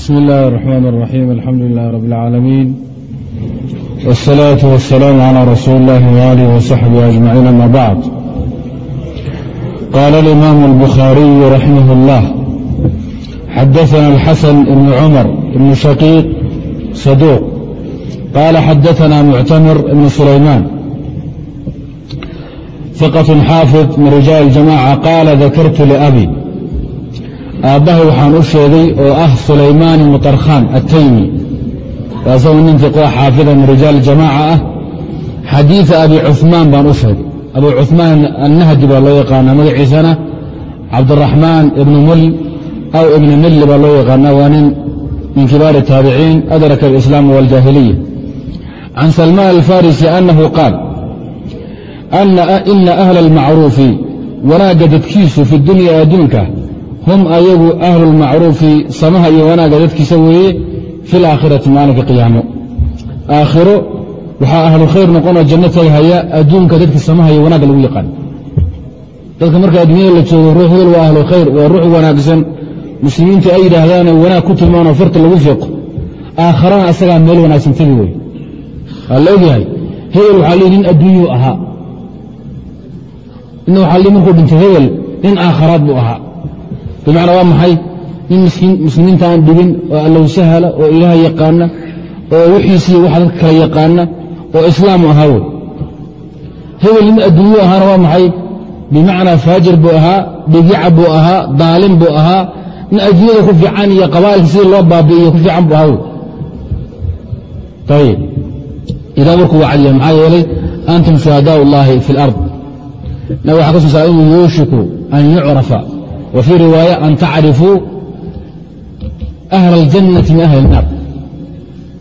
بسم الله الرحمن الرحيم الحمد لله رب العالمين والصلاة والسلام على رسول الله وآله وصحبه أجمعين أما بعد قال الإمام البخاري رحمه الله حدثنا الحسن بن عمر بن شقيق صدوق قال حدثنا معتمر بن سليمان ثقة حافظ من رجال الجماعة قال ذكرت لأبي aabbahay waxaan u sheegay oo ah sulaymaan ibnu tarkhaan ataymi. Waa isagu ninkii koox xaafida ah, min rijaal jamaaca ah. Xadiida abi cumaan baan u sheegay. Abu cumaan annahdi baa loo yaqaanaa magaciisana cabdiraxmaan ibnu mul aw ibnu milli baa loo yaqaanaa. Waa nin min kibaari taabiciin adraka alislaam waaljaahiliya can salmaan alfarisi annahu qaal ina ahla almacruufi wanaagga dadkiisu fi dunyaa adduunka hum ayagu ahlu lmacruufi samaha iyo wanaagga dadkiisa weeye fi laakhirati maalinka qiyaamo. Aakhiro waxaa ahlu khayr noqonoo janno tagahaya adduunka dadkii samaha iyo wanaagga lagu yaqaan. Dadka marka adduunyada la joogo ruux hebel waa ahlu khayr waa ruux wanaagsan. Muslimiintu ay yidhaahdaanoo wanaag ku tilmaanoo farta lagu fiiqo. Aakharana asagaa meel wanaagsan tegi wey waa la ogyahay hebel waxaa lii nin adduunyuu ahaa. Ina waxaa lii markuu dhintay hebel nin aakharaad buu ahaa bimacnaa waa maxay? Nin muslimiinta aan dhibin oo allow sahla oo ilaah yaqaana oo wixiisii wax dadka kale yaqaana oo islaamu ahaa wey hebel nin adduunyu ahaana waa maxay? Bimacnaa faajir buu ahaa dhigica buu ahaa daalim buu ahaa nin adduunyada ku fiican iyo qabaa'ilka sidii loo baabi'iyo ku fiican buu ahaa wey ayib idaa warkuu waa cadiya maxaa yeelay antum shuhadaau اllahi fi اlard nab waxaa ka inuu yuushiku an yucrafa wa fii riwaaya an tacrifuu ahla aljannati min ahli اlnaar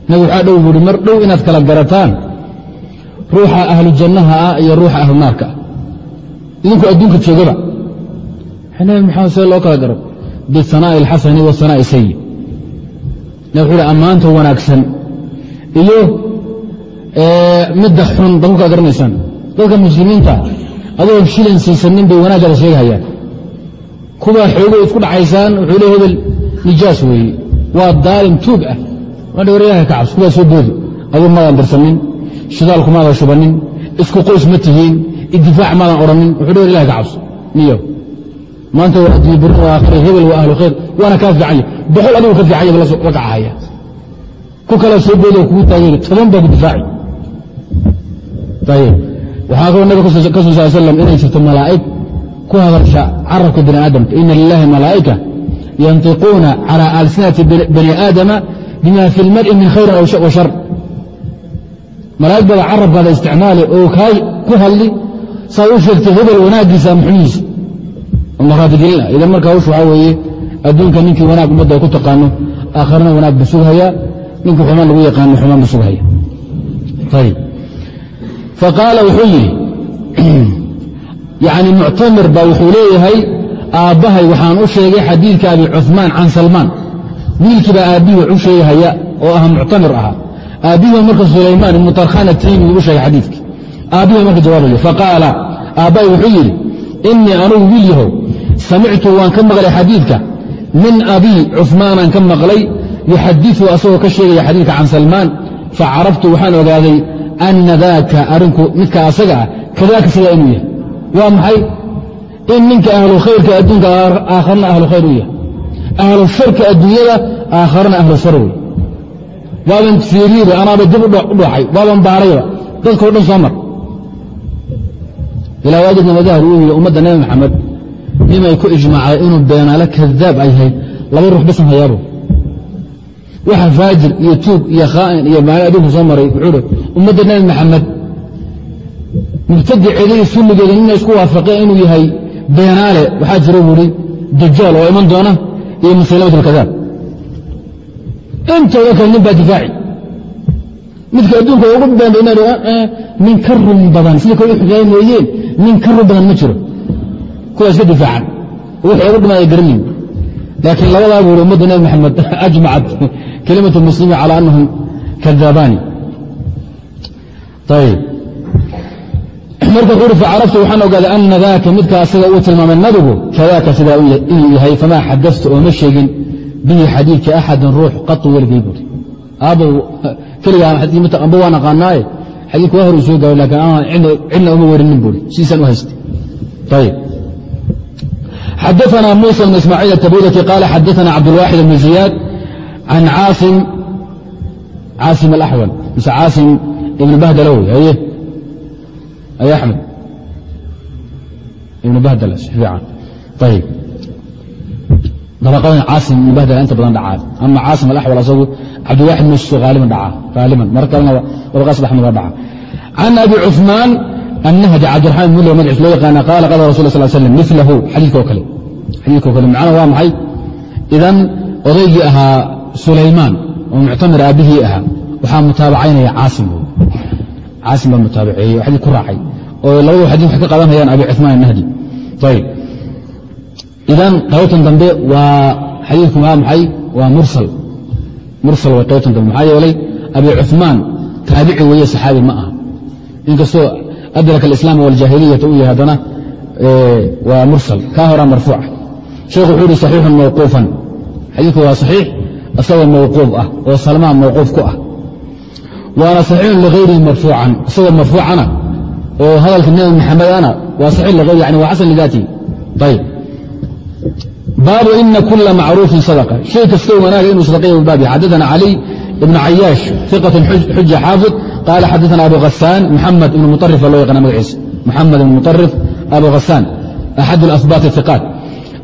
nabi waxaa dhow buuhi mar dhow inaad kala garataan ruuxa ahlu jannaha ah iyo ruuxa ahlu naarka ah idinku adduunka joogaba nabi maxamed see loo kala garo bisanaa'i alxasani wa sanaa'i sayi nabi wuxuu hi ammaanta wanaagsan iyo midda xun bad ku kala garanaysaan dadka muslimiinta adoo shilan siisanin bay wanaaggaada sheegahayaan kuwaa xoogay isku dhacaysaan wuxuu le hebel nijaas weeye waa daalim tuug ah. Madha war ka cabs kuwaa soo boodi. Aduu maadan darsanin shidaalku maadan shubanin isku qoys ma tihiin idifaac maadan odhanin wuxuu le war ilaha ka cabso niyo. Maanta waa addunya birna waa aakhira hebel waa ahlu khayr waana kaa fiicanya boqol adigu ka fiicanya la kacahaya ku kala soo boodi oo kugu taageen toban baa ku difaaci. Ayib waxaa kaloo nabig ka sal sal inay jirto malaa'ig ku hadasha carabka bani aadamka ina lilahi malaa'ika yantiquuna calى alsinati bani aadama bima fi اlmar'i min khayrin wa shar malaa'ig carabkaada isticmaali oo kaa ku hadli saa u sheegtay hebel wanaaggiisa muxumihiisa maraabigelina idan marka hawsh waxaa weeye adduunka ninkii wanaag ummadda ku taqaano aakharna wanaag bu sughayaa ninkii xumaan lagu yaqaano xumaan bu sughaya ayb faqaala wuxuu yidhi yacni muctamir baa wuxuu leeyahay aabbahay waxaan u sheegay xadiidka abi cumaan can salmaan. Wiilkii baa aabbihii wax u sheegahaya oo ah muctamir aha. Aabbihii marka sulaymaan ibnu tarkhan ataymi u sheegay xadiidkii aabbihi marka jawaabaya faqaala aabbahay wuxuu yidhi innii anugu wiilyahow samictu waan ka maqlay xadiidka. Min abii cufmaanaan ka maqlay yuxadiثu asagoo ka sheegaya xadiidka can salmaan facaraftu waxaan ogaaday anna daaka arrinku midka asaga ah kadaaka sidaa inuu yahay waa maxay? In ninka ahlu khayrka adduunka aakharna ahlu khayr u yahay. Ahlu sharka adduunyada aakharna ahlu shar wey waaban fiiriiba anaaba dib u dhooxay waaban baarayba dadkao dhan soo mar. Ilaa waajibna madahar uu yidhi ummadda nebi maxamed nimay ku ijmaacday inuu beenaale kadaab ay yahay laba ruux basan hayaabo. Waxa faajir iyo tuug iyo khaa'in iyo maalin adduunka soo maray wuxuu ummadda nebi maxamed mubtadiceedii sunnigeeda nina isku waafaqeen inuu yahay beenaale waxaa jira buuhi dajaal oo iman doona iyo musaylamat alkadaab intooda kale nin baa difaaci midka adduunka ugu been nin ka run badan sidii kale xusaay mooyeen nin ka run badan ma jiro kuwaa iska difaacan wixii ugu dhiman ay garanayn laakiin labadaa buuhi ummadda nebi maxamed ajmacat kelimatu muslimi cala anahum kadaabaani ayb marka uri facaraftu waxaan ogaaday ana daaka midka asaga uu tilmaamay nabigu fadaaka sidaa inuu yahay famaa xadastu oo ma sheegin bihi xadiidka axadin ruux qatu weligay buuri aabbow keligaanba waan aqaanaaye xadiidku waa horuu soo gaaro laakiin aan cidna uma werinin buuri sidiisaan u haysta ayb xadaana muusa bn ismaaciil atabudaki qaala xadaana cabdulwaaxid bnu ziyaad can caasim caasim alaxwal mise caasim ibn bahdalowi haye? ay axmed ibn bahdal si fiican ayb dabaqadan caasim ibn bahdal inta badan dhacaa ama caasim alaxwal asagu cabdiwaxid musu haaliban dhacaa haaliban mar kalena dabaqaa saddex maga dhaca can abi cuثmaan النhج cabdiرaحmaan mul magciis loo yaqaana qaala qala rasul sl slam milahu xadiikoo kale xadiikoo kale macnaa waa maxay idan odaygii ahaa sulaymaan oo muctamir aabbihii ahaa waxaa mutaabacaynaya caasim caasim baa mutaabaceeyey oo xadii ku raacay oo labadu xadii waxay ka qabanayaan abi cumaan annahdi ayb idan qaybtan dambe waa xadiidku maa maxay? Waa mursal. Mursal way qaybtan dambe. Maxaa yeelay abi cumaan taabici weeye saxaabi ma aha. Inkastoo adraka alislaam wاljaahiliyata u yahay haddana waa mursal. Kaa horaa marfuuca sheekhu wuxuu yihi saxiixun mawquufan. Xadiidku waa saxiix isagoo mawquuf ah oo salmaan mawquuf ku ah. Waana saxiixun likhayrihi marfuucan. Isagoo marfuucana oo hadalka nebi maxamedana waa saxi lkayri yani waa xasan lidaati. Ayb baabu ina kula macruufin sadqa shay kastoo wanaaga inuu sadaqeeya u baab yahay caliy ibn cayaash iqatun xuja xaafid qaala xadaana abu hasaan muxamed ibn muarif baa loo yaqana magaciisa muxamed ibn muarif abu hasaan axad اlasbaat iqaat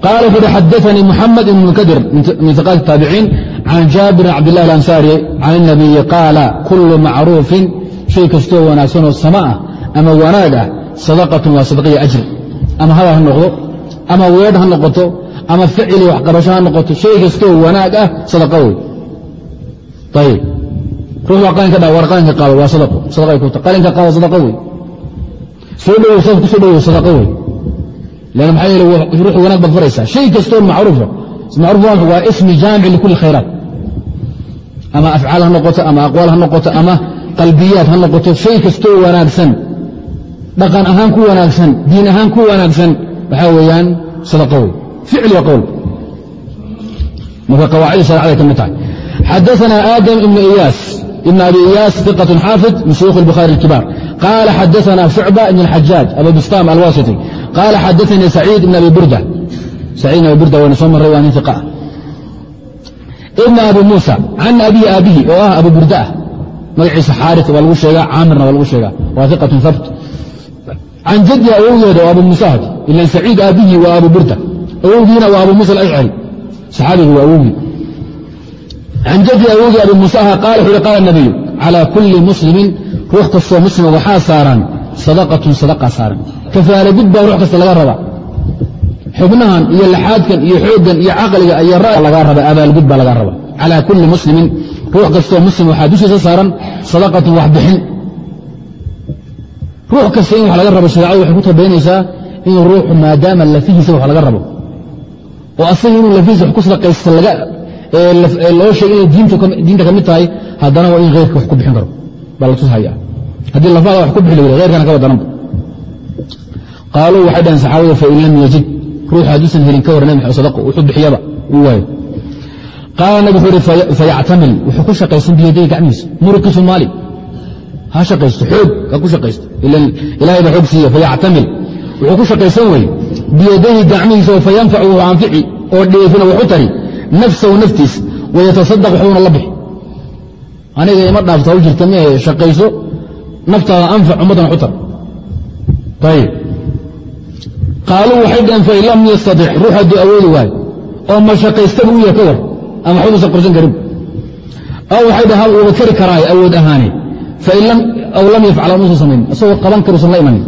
qaala wuxu uhi muxamed ibn munkadir min iqaat taabiciin can jaabir cabdilah alansaari can اnabiyi qaala kulu macruufin shay kastoo wanaagsan oo sama ah ama wanaag ah sadaqatun waa sadaqaya ajri ama hadal ha noqdo ama weedh ha noqoto ama ficili waxqabasho ha noqoto shay kastoo wanaag ah sadaqa wey ayib ruux baa qalinka dha war qaado waa sadaqo. Sadaqay ku qalinka qaado sadaqa wey soo dhowow saf ku soo sadaqa wey leanna maxaa yeele ruuxu wanaag baad faraysaa shay kastoo macruufa macruuf waa ismi jaamici likulli khayraat. Ama afcaal ha noqoto ama aqwaal ha noqoto ama qalbiyaad ha noqoto shay kastoo wanaagsan dhaqan ahaan ku wanaagsan diin ahaan ku wanaagsan waxaa weeyaan sadaqa wey ficil wa qowl marka qawaacida sharecaday ka mid tahay xadaثna aadam ibn iyaas ibn abi iyaas iqة xaafid min shuyuukh الbukhaari الkibaar qala xadaثna shucba ibn اxajaaj abu bistam alwasiti qala xadaثanii saciid ibn abi burda saciid ibn abi burda wayna soo maray waa nin iqa ah ibn abi muusa can abihi aabihi oo ah abu burda ah magaciisa xaarث waa lagu sheegaa caamirna waa lagu sheegaa waa iqaة habt can jaddi awowgeeda oo abu muusahad ilan saciid aabihii waa abu burda awowgiina waa abu muusa alashcari saxaabigu waa awowgii can jaddi awowgii abi muusaha qaala wuxu uhi qaala nabiyu calaa kulli muslimin ruux kastoo muslima waxaa saaran sadaqatun sadaqa saaran kafaalagud baa ruux kasta laga rabaa xubnahan iyo laxaadkan iyo xooggan iyo caqliga iyo ra lagaa raba abaalgud baa lagaa rabaa calaa kulli muslimin ruux kastoo muslim waxaa dushiisa ruux kasta in wax laga rabo shareecadu waxay ku tabaynaysaa inuu ruuxu maadaama lafihiisa wax laga rabo. Oo asaga inuu lafihiisa wax ku sadaqaysta loo sheegay inay diinta ka mid tahay haddana waa in heyrka wax ku bixin karo. Baa la tushaya haddii lafaada wax ku bixi la heyrkana ka qaaluu waxay dhaheen saxaabadu fain lam yajid. Ruuxu hadduusan helin ka warran nabi sadaqo wuxuu bixiyaba uu waayo. Qaala nabi wuxuu ihi fayactamil wuxuu ku shaqaysan biyaday gacmihiisa. Muruqiisu maali ha shaqaysto xoog ha ku shaqaysto. Ilahay baa xoog siiya fayactamil. Wuxuu ku shaqaysan weye biyadayhi gacmihiisa fayanfacu wuxuu anfici oo dheefina waxu tari nafsahu naftiis wayatasadaq waxbuuna la bixi. Aniga ima dhaafto hawl jirta mehe shaqayso naftaada anfac ummaddan waxu tar ayib qaaluu waxay dhaheen fain lam yastatic ruux hadduu awoodi waayo oo ma shaqaystaba u yahay ka war ama waxbuusan qorsan karin. Aw waxay dhahaan uuba kari karaayo awood ahaane aw lam yafcal muusan samayn isagoo qaban karuusan la imanin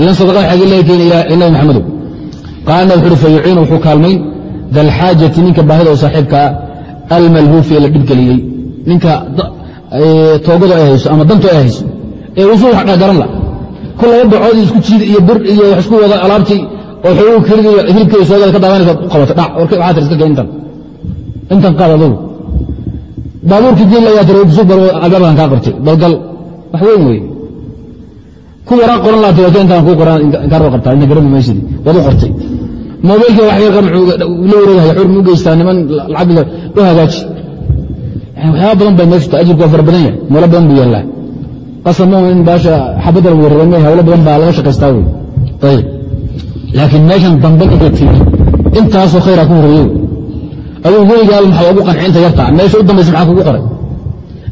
idan sadaqada xagee laga keeni nabi maxamedow qaala wuxu uhi fayuciinu wuxuu kaalmayn dalxaajati ninka baahida oo saaxiibkaa almalhuufi ee la dhibgeliyey ninka toogadu ay hayso ama dantu ay hayso ee usul wax dhagaran la ku laba bacoodii isku jiida iyo bir iyo wax isku wada alaabtii oo xoogu kelida iyo hilibkeeda soogada ka daawanaysa u qabata dhac waxaa tir iska gee intan intan qaad adugu baabuurkii ku soo baro albaabkan kaa qabtay balgal wax weyn weeye ku waraa qoran kuu qoran inkaan roo qabtaa inta garami maysidi waad qortay. Mobilka wax yarkan la wareegaya xur mu geystaa niman lacag u hagaaji. Waxyaaba badan bay meeshu ajirku waa fara badan yahay meelo badan buu yaallaa qasama in baasha xabadda lagu warraba ma hawlo badan baa laga shaqaystaa wey ayib laakiin meeshan dambe intaasoo khayraa ku horreeyo aduu weligaal maxaa ugu qancinta yarta? Meesha u dambaysa maxaa kugu qoray?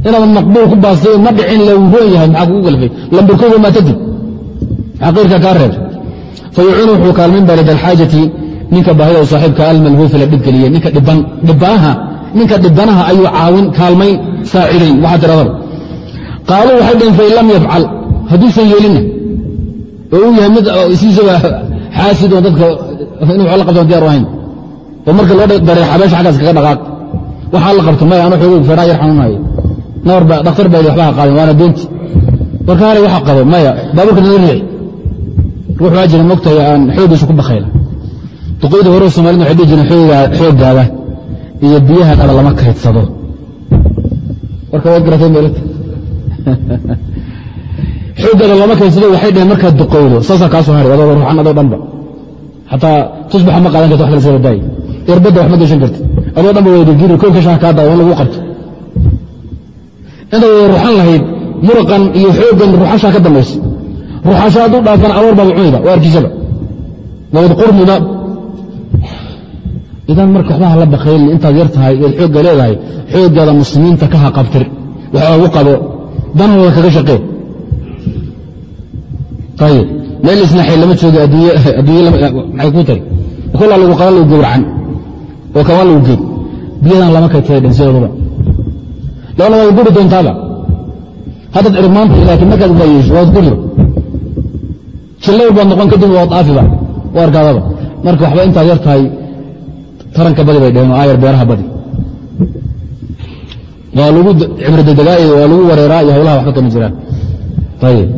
Inaadan maqbuul ku baastay ma dhicin la roon yahay maxaa kugu galfay? Lambarkooga maa tadib. Maxaa qayrkaa kaa reeb fayuciinu wuxuu kaalmayn baa lid alxaajati ninka baahida u saaxiibka almalhuufi la dhibgeliye ninka ninka dhibanaha ayuu caawin kaalmayn saacidayn waxaa tiradaba qaaluu waxay dhaheen fain lam yafcal hadduusan yeelinna oo uu yahay mid isiisaba xaasid oo dadka inu wax la qabtoon diyar ahayn oo marka loo daray xabeesha xaggaas kaga dhaqaaq. Waxaa la qabto maya anu xoogo feeraa yar xanuunayo dhakhtar baa waxbaha qaaden waana doonti. Warka hale waxa qabo maya baabuurka naga riixi. Ruux waa jira mogtahay aan xooggiisa ku bakayla duqoydii hore somalida waxay dhihi jireen xooggaada iyo biyahaada lama kaydsado warka waad garatay meelata xooggaada lama kaydsado waxay dhaheen markaad duqowdo saasaa kaa soo adoo ruuxan adoo dhanba. Xataa tusbaxa ma qaadan karta wax kala soo badaayi irbadda wax ma geshan karti adoo dhanba koolka shaha kaa daa in lagu qabto. Intaad wada ruxan lahayd muraqan iyo xooggan ruxashaa ka dambaysa ruxasha hadduu dhaafana aroor baaba cunayba waa arkiisaba waad qurmiba idan marka waxbaha la bakayli intaad yar tahay xoogga leedahay xooggaada muslimiinta ka haqabtir waxa ugu qabo danhooda kaga shaqee. Ayib meel isnaxay lama jooga adduunye maxay kuu tari? Kolaa lagu qala lagu gowracan oo kama lagu geed biyadan lama kaytay dhan sidooduba leanna waad guri doontaaba. Haddaad cirmaanta laakiin markaad baa yeesho waad guriba jillow baad noqon kadib waad aafiba u arkaadaba marka waxba intaad yar tahay taranka badi bay dheheen oo aayar beeraha badi. Waa lagu cibro dedegaa iyo waa lagu wareeraa iyo hawlaha waxba kama jiraan. Ayib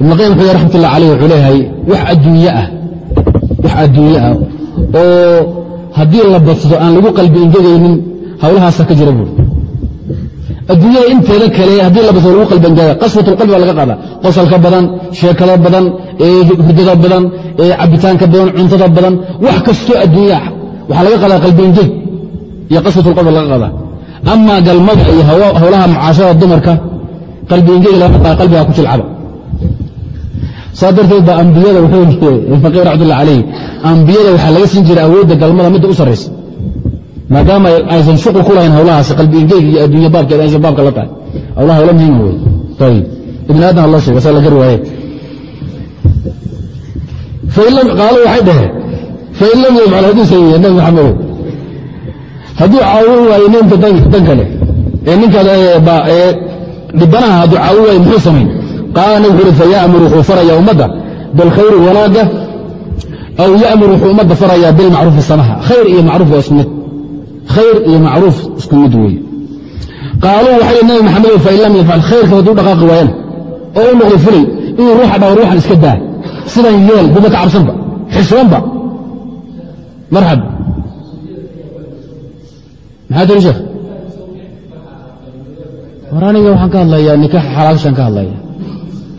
ibn qayim wuxuu raxmat ullah alayh wuxuu leeyahay wax adduunye ah ah oo haddii la badsado aan lagu qalbi ingegaynin hawlahaasa ka jira buuri adduunyada inteeda kale haddii la badsado lagu qalbi ingega qaswatulqalbi baa laga qaadaa. Qosalka badan sheekada badan hurdada badan cabitaanka badan cuntada badan wax kastoo adduunya ah waxaa laga qaadaa qalbi ingeg iyo qaswatulqalbi laga qaadaa. Amaa galmada iyo hawlaha mucaashada dumarka qalbi ingeg laga qaada qalbigaa ku jilcaba saa darteed baa ambiyada wuxuu ibn qayim raxmatullah calayh ambiyada waxaa laga siin jiray awoodda galmada midda u sarraysa maadaama aysan shuqul ku lahayn hawlahaas qalbi ingeyg iyo adduunya baabkeed aysan baabka la tahay. Hawlaha hawla muhiima wey ayib ibni aadam loo sheega saa la gari waaye. Qaalo waxay dhaheen fain lam yafcal hadduusan yeelin nabi maxamedow hadduu caawin waayo ninka dan kale ee ninkaad dhibanaha hadduu caawin waayo muxuu samayn qaala nabig wuxu uhi fayamur wuxuu farayaa ummadda bilkhayri wanaagga aw yamur wuxuu ummadda farayaa bilmacruufi samaha khayr iyo macruuf waa isku mid khayr iyo macruuf isku mid weeye qaaluu waxay nabi maxamedow fain lam yafcal khayrka hadduu dhaqaaqi waayana oo u noqdo fulay inuu ruuxa dhawo ruuxan iska daa sidan yeel buba ka cabsanba xishoonba marxab maxaa tiri sheekh war waxaan ka hadlayaa nikaax xalaashaan ka hadlaya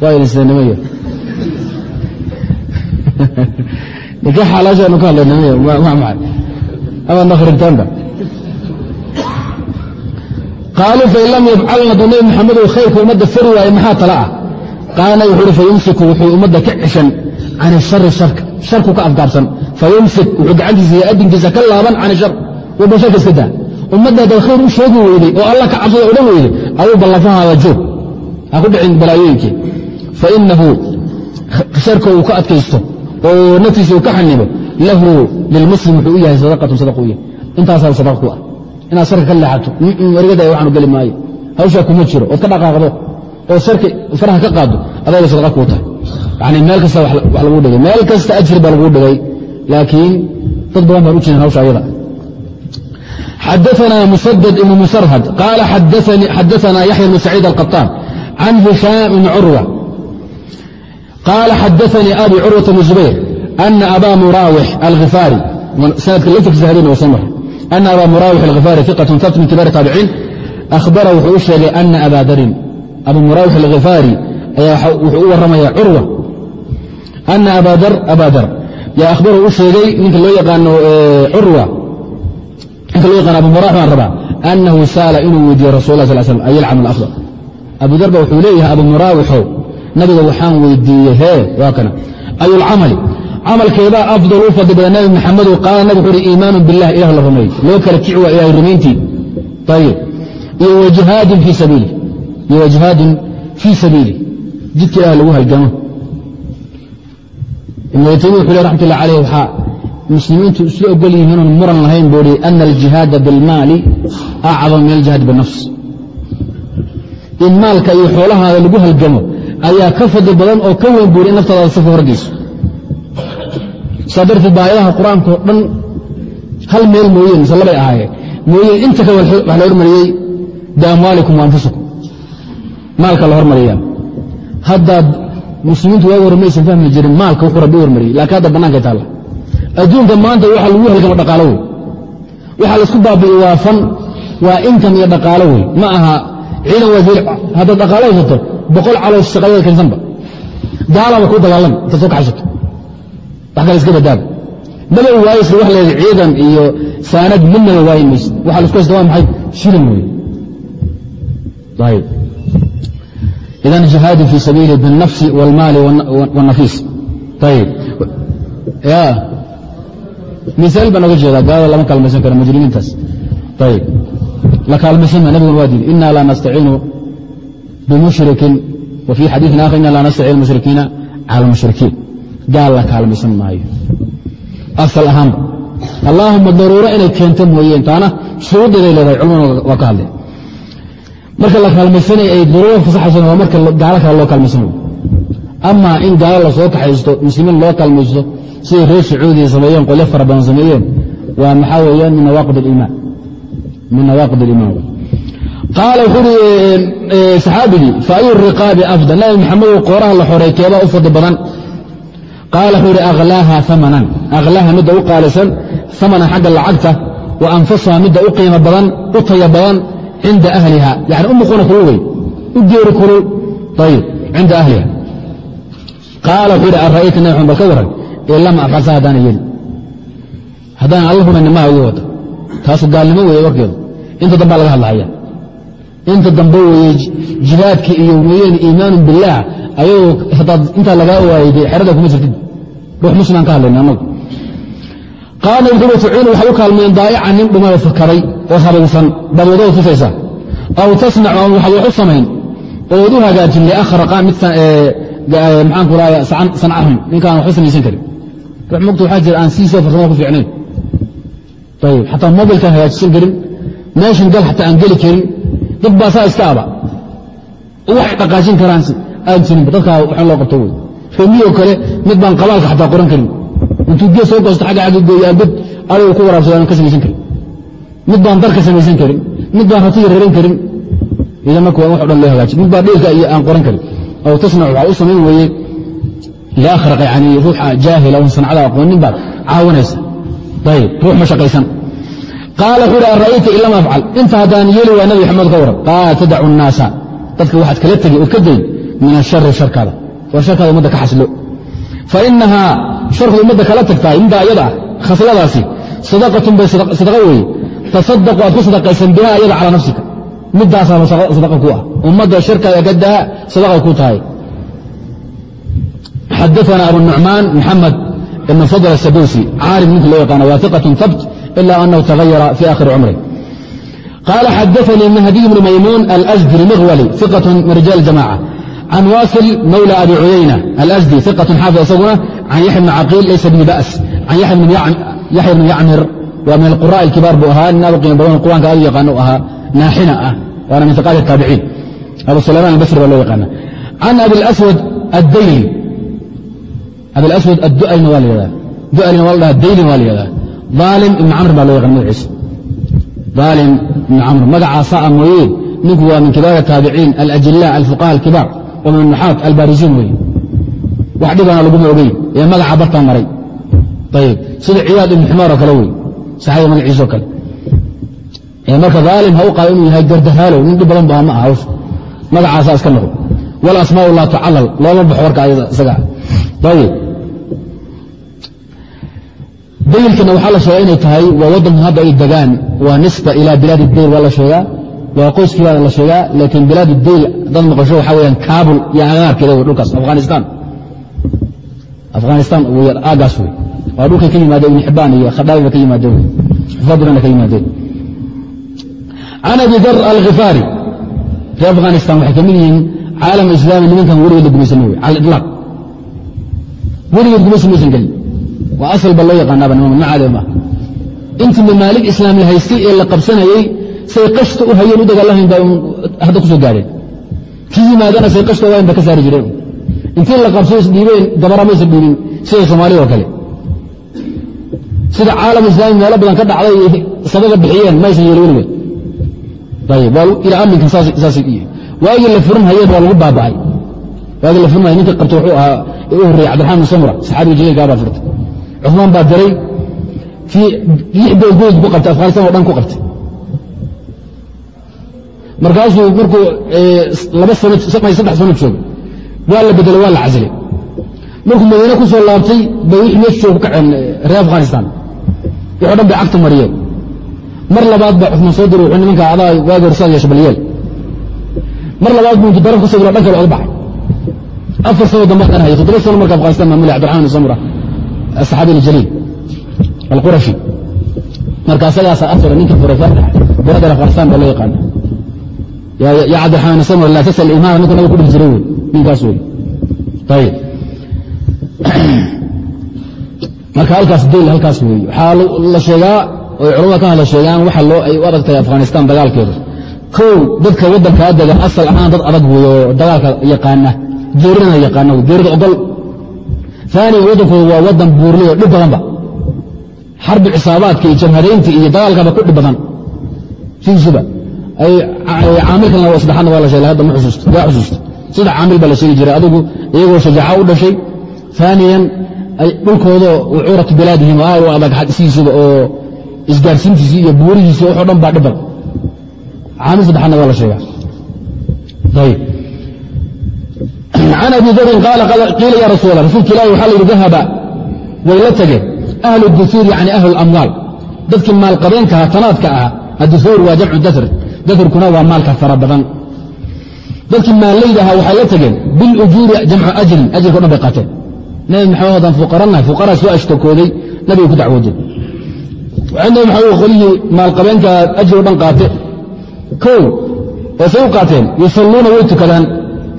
waa ilisnimaya nikaax xalaashaanu ka hadlaynimaya waa maxay ama nakhrintaanba qaaluu fain lam yafcalna hadduu nabi maxamedow khayrka ummadda fari waaye maxaa tala ah? Qaala nabi wuxu uhi fayumsiku wuxuu ummadda ka ceshan can ishari sharka sharku ka afgaabsan. Fayumsik wuxuu gacantiisa iyo adinkiisa ka laaban can ishar waba sharka iska daa ummadda haddaad khayr u sheegi weyday oo alla ka cabsada odhan weyday aduu ballafahaada joog ha ku dhicin balaayooyinkii fainahu sharka uu ka adkaysto oo naftiisa uu ka xanibo lahu lilmuslim wuxuu u yahay sadaqatun sadaq u yahay intaasaa sadaq ku ah inaad sharka ka leexato ergada waxaanu geli maayo hawshaa kuma jiro ood ka dhaqaaqdo oo sharka faraha ka qaado adayga sadaqa kuu tahay yani meel kasta wax lagu dhigay meel kasta ajir baa laguu dhigay laakiin dad badan baan u jirin hawsha ayada xadaثna msdd ibn musrhd qal xadaثna yaحya بn سacيid القطاn can هiشhاm بn curوة qaala xadaanii abi curwata bn zubayr ana aba muraawix alhifaari sanadka laftirkiisa hadayna waa soo maray ana aba muraawix alhifaari iqatun habt min kibaari taabiciin ahbara wuxuu u sheegay ana aba darin aba muraawix alhifaari ayaa wuxuu u warramaya curwa ana abadar abadar yaa ahbaru u sheegay ninka loo yaqaano curwa ninka loo yaqaano abu muraawix baan rabaa anahu saala inuu weydiiyo rasulah sal slam an yalcam alafdal abu dar ba wuxuu leeyahay abu muraawixow nabiga waxaan weydiiyey waa kana. Ayu lcamali. Camalkeedaa afdal u fadli badan nabi maxamedow qaala nabig wuxu uhi iimaanu bilah ilah la rumeey loo kala kici waa ilahay rumayntii ayib iyo wajihaadin fii sabiili. Iyo wajihaadin fii sabiili. Jidka ilah lagu halgamo. Ibn taymiya wuxu le raxmat ullah aleyh waxaa muslimiintu isla ogol yihiinoon muran lahayn buu hi ana aljihaada bilmaali acdam min aljihaad binafs in maalka iyo xoolahaada lagu halgamo ayaa ka fadli badan oo ka weyn buuri in naftaadaada safka horgeyso saa darteed baayadaha qur'aanka oo dhan hal meel mooyeen mise labay ahaayeen mooyeen inta kale wax la hormariyey biamwaalikum wa maalka la hormariyaa. Haddaad muslimiintu waaga hore maysan fahmi jirin maalka wuxuu rabbi hormariyey laakiin hadda bannankay taalla. Adduunka maanta waxa lagu halgamo dhaqaalo wey. Waxa la isku baabi'i waa fan waa inkam iyo dhaqaalo wey. Ma aha ciidan wasiir haddaad dhaqaalo haysato boqol caloos shaqadeeda keensanba gaalaba kuu dagaalami intaad soo kaxaysato wax kale iska badaaba maba waayisla wax leeda ciidan iyo saanad midnaba waayi mayse waxa laisku haysta waa maxay shilan wey ayb idan jihaadin fii sabiili biاlnafsi wاlmaali wاnafiis ayb ya misaal baan oga jeedaa gaalada lama kaalmaysan karo mujrimiintaas ayb la kaalmaysan ma nabiguna waa diiday ina laa nastaciinu bimushrikin wa fii xadiiin akhar ina laa nastaciin mushrikiina cala mushrikiin gaal la kaalmaysan maayo asal ahaanba allaahuma daruuro inay keento mooyeen taana shuruuddeeday leedahay culamadu waa ka hadleen marka la kaalmaysanay ay daruuro fasaxaysan waa marka gaalo kale loo kaalmaysan amaa in gaalo la soo kaxaysto muslimiin loo kaalmaysto siday reer sacuudiya sameeyeen qolyo fara badan sameeyeen waa maxaa weeyaan min nawaaqid aliimaan qaala wuxuu uhi saxaabigii fa ayu riqaabi afdal nabi maxamedow qooraha la xoray keebaa u fadli badan qaala wuxuu ihi akhlaaha amanan akhlaaha midda u qaalisan amanan xagga lacagta wa anfasaha midda u qiimo badan u taya badan cinda ahliha yani u muquna kulul wey u geeri kulul ayib cinda ahliha qaala wuxuu ihi ara'ayta nabi xamed bal ka waran in lam afcalsa haddaana yeli haddaan alla rumayni maha ugu wada taasu gaalnimo weeye warkeedu inta dambaa laga hadlahaya inta dambe weeye jihaadka iyo weyeen iimaanu billaah ayagoo intaa lagaa waayde xerada kuma jirtid. Ruux muslimaan ka hadlayna annagu. Qaala wuxuu tuciinu waxay u kaalmeen daa'ican nin dhumada fakaray oo habaysan dabeedoo tusaysa aw tasnacu ama waxaad wax u samayn ood u hagaajin liakhraqa mid maxaan ku sancahum ninkaan wax u samaysan karin. Ruux mugta waxaa jira aan siisoo farsamada ku fiicnayn ayib xataa mobilkaan hagaajisan karin. Meeshan gal xataa aan geli karin dad baa saa iska aba waxay dhaqaajin karaan aan jirinba dadkaa waxaan loo qabto wey reemiyoo kale mid baan qabaalka xataa qoran karin. Intuu geed soo goosto agga agga gooyo aan god ku waraabsado ka samaysan karin. Mid baan darka samaysan karin mid baan ratiga raran karin. Idan marka waa wax o dhan loo hagaajiy mid baa dheelka iyo aan qoran karin. Aw tasnac waxaa u samayn weeye liakhraqa yani ruuxa jaahila un sancada aqoonin baad caawinaysa. Ayib ruux ma shaqaysan qaala wuxuu uhi ara'ayta in lam afcal. Inta haddaan yeeli waa nabi maxamed ka waran. Qaala tadacu nnaasa. Dadka waxaad kala tegey oo ka dayn min ashari sharkaada. War sharkaada ummadda ka xasilo fa inahaa sharku ummadda kala tagtahay middaa ayada ah khasladaasi sadaqatun bay sadaqa weeye. Tasadaqu aad ku sadaqaysan biha ayada calaa nafsika. Midaasaa sadaqa ku ah. Ummadda sharkaada ka daa sadaqay ku tahay. Xadaana abu nucmaan maxamed ibn fadl asadusi caalim ninka loo yaqaana waa iqatun tabt ila anahu tagayara fi akhiri cumri قال xdثnي مهدي بن مymuن الأزدي مغولي ثقة من رجال الجماعة عن واصل مولى أبي عyynة الأزدي ثقة xاaفظ isaguna عن يحيى بن cقيل laysa بن bأس عن يحيى بن يعmir waa min القراء الكباar buu ahaa nin aad u qiimo badan qur'anka aad u yaqaano u ahaa naaxina ah waana min ثقاaت التaaبعين abu سليمان البصري baa loo yaqaana عن أبي الأسود الdayli أبي الأسود الdu'lna waa la yhahda du'lna waa la dhaha daylin waa la yhahda aalim ibn camr baa loo yaqaan magaciisa aalim ibn camr magacaasaa a ah ninku waa min kibaar ataabiciin alajila alfuqaha alkibaar. Oo min nuxaat albaarisiin weye wax dhibana laguma ogeyn. Ee magaca bartaa maray. Ayb sida ciyaad ibn xumaar oo kale wey saxaabiga magaciisao kale. Marka aalim ha u qaado inuu yahay gardarhaalow nin dhib badan ba ma aha hawsha. Magacaasa iska noqo walasmaau laa tucallal. Looma baxo warka isagaa ayb daylkana waxaa la sheegaa inay tahay waa waddanku hadda ay degaan waa nisba ilaa bilaad dayl waa la sheegaa waa qoyskii baa la sheegaa laakiin bilaad dayl dad maqasho waxaa weyaan kaabul iyo agaarkeeda wey dhulkaas afghanistan. Afghanistan aagaas wey. Waa dhulkay ka yimaadeen ibn xibaan iyo khadaabiba ka yimaadeen wey xufaad badanna ka yimaadeen. Can abi dar alkhifaari ree afghanistan waxay ka mid yihiin caalam islaami nimankan weligood la gumaysano wey cala ilaaq weligood gumaysi maysan waa asal ba loo yaqaanaaba niman macaade maaha intii mamaalig islaam la haystay ee la qabsanayey say qashta u hayeen u dagaalamayn baa hadda ku gaadheen. Kii yimaadana say qashta waayn ba ka saari jireen. Intii la qabso isdhiibeen dabara maysa dhiibin sida soomaalida oo kale. Sida caalam islaami meelo badan ka dhacday sadaga bixiyeen maysan yeeli weligeed. Ayb ilaa aminkan saas waagii la furan hayeen waa lagu baaba'ay. Waagii la furan hay ninka qabta wuxuu ahaa u horreeyey cabdiraxmaan samura saxaabiga jaliilkaa baa furtay cumaan baa diray good ku qabtay afghanistan oo dhan ku qabtay. Markaasuu markuu laba sano saddex sano joogo waa la bedelay waa la casilay. Markuu madiine ku laabtay bay wixii jooga ku kaceen reer afghanistan. Wuxoo dhan bay cagta mariyeen. Mar labaad baa cumaan soo diray wuxuu nimanka adaa waagi horsaad balyeel mar labaad buu daraf ka soo dhan kale oga baxay afar sano dambe kan haya toddoba sano marka afghanistan maamulay cabdiraxman bin samura asaxaabi aljaliil alqurashi marka asagaasa ninka furay biladar afghanistan baa loo yaqaana ya cabdiraxmaan bin samura laa tasal imaama ninku nabiga ku dhihi jiray wey ninkaas wey ayib marka halkaas dayl halkaas weeye waxaa la sheegaa oy culamada ka hadla sheegaan waxa loo ay u adag afghanistan dagaalkeedu kow dadka waddankaa dega asal ahaan dad adag wey oo dagaalka yaqaana geeridana yaqaana wey geerida ogol aaniga waddankooda waa waddan buurlay oo dhib badanba xarbi cisaabaadka iyo jabhadaynta iyo dagaalkaba ku dhib badan. Sidiisuba caamilkan saddexaadna waa la sheegay hadda ma xusuusto waa xusuusta saddex caamil baa la sheegi jiray adigu iyagoo shajaaca u dhashay. Aaniyan dhulkooda cuuratu bilaadihim aad u adag sidiisuba oo isgaarsiintiisii iyo buurihiisi waxoo dhan baa dhib badan. Caamil saddexaadna waa la sheegaa can abi darin qiila ya allah rasuulka ilahi waxaa la yidhi dahaba way la tageen ahlu dusuur yani ahlu lamwaal dadkii maalqabeenkaha tanaadka ahaa addusuur waa jamcu dasr dasrkuna waa maalka fara badan dadkii maallayda ahaa waxay la tageen bilujuuri jamcu ajrin ajirka dhan bay qaateen nabi maxamed haddaan fuqaranahay fuqaraa soo ashtakooday nabiga ku dacwoodeen waxay nabi maxamed qolihii maalqabeenka ajir o dhan qaate kow oo say u qaateen yusalluuna way tukadaan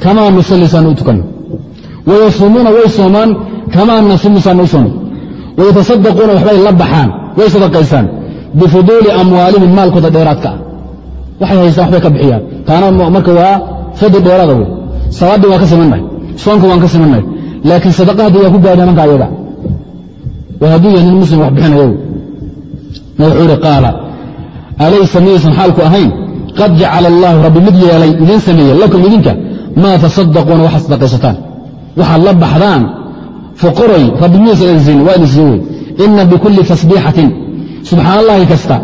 kamaa nusalli saan u wayasuumuuna way soomaan kamaa nasumu saan u waxbay la baxaan way sadaqaysaan bifuduuli amwaalihim maalkooda dheeraadka ah waxay haystaan waxbay ka bixiyaan taana marka waa fadli dheeraada wey salaaddii waan ka simannahay soonka waan ka simannahay laakiin sadaqahadii waa ku gaadha manka ayaga hadduu yahay nin muslim wax bixinayo na wuxuu ihi qaala alaysa miyaysan xaalku ahayn qad jacala allaahu rabbi mid yeelay idiin sameeye lakum idinka maa tasaddaquuna waxaad sadaqaysataan waxaad la baxdaan foqoroy rabbi miyaysan idinsiin waa idin siiye wey ina bikulli tasbiixatin subxaan allahi kasta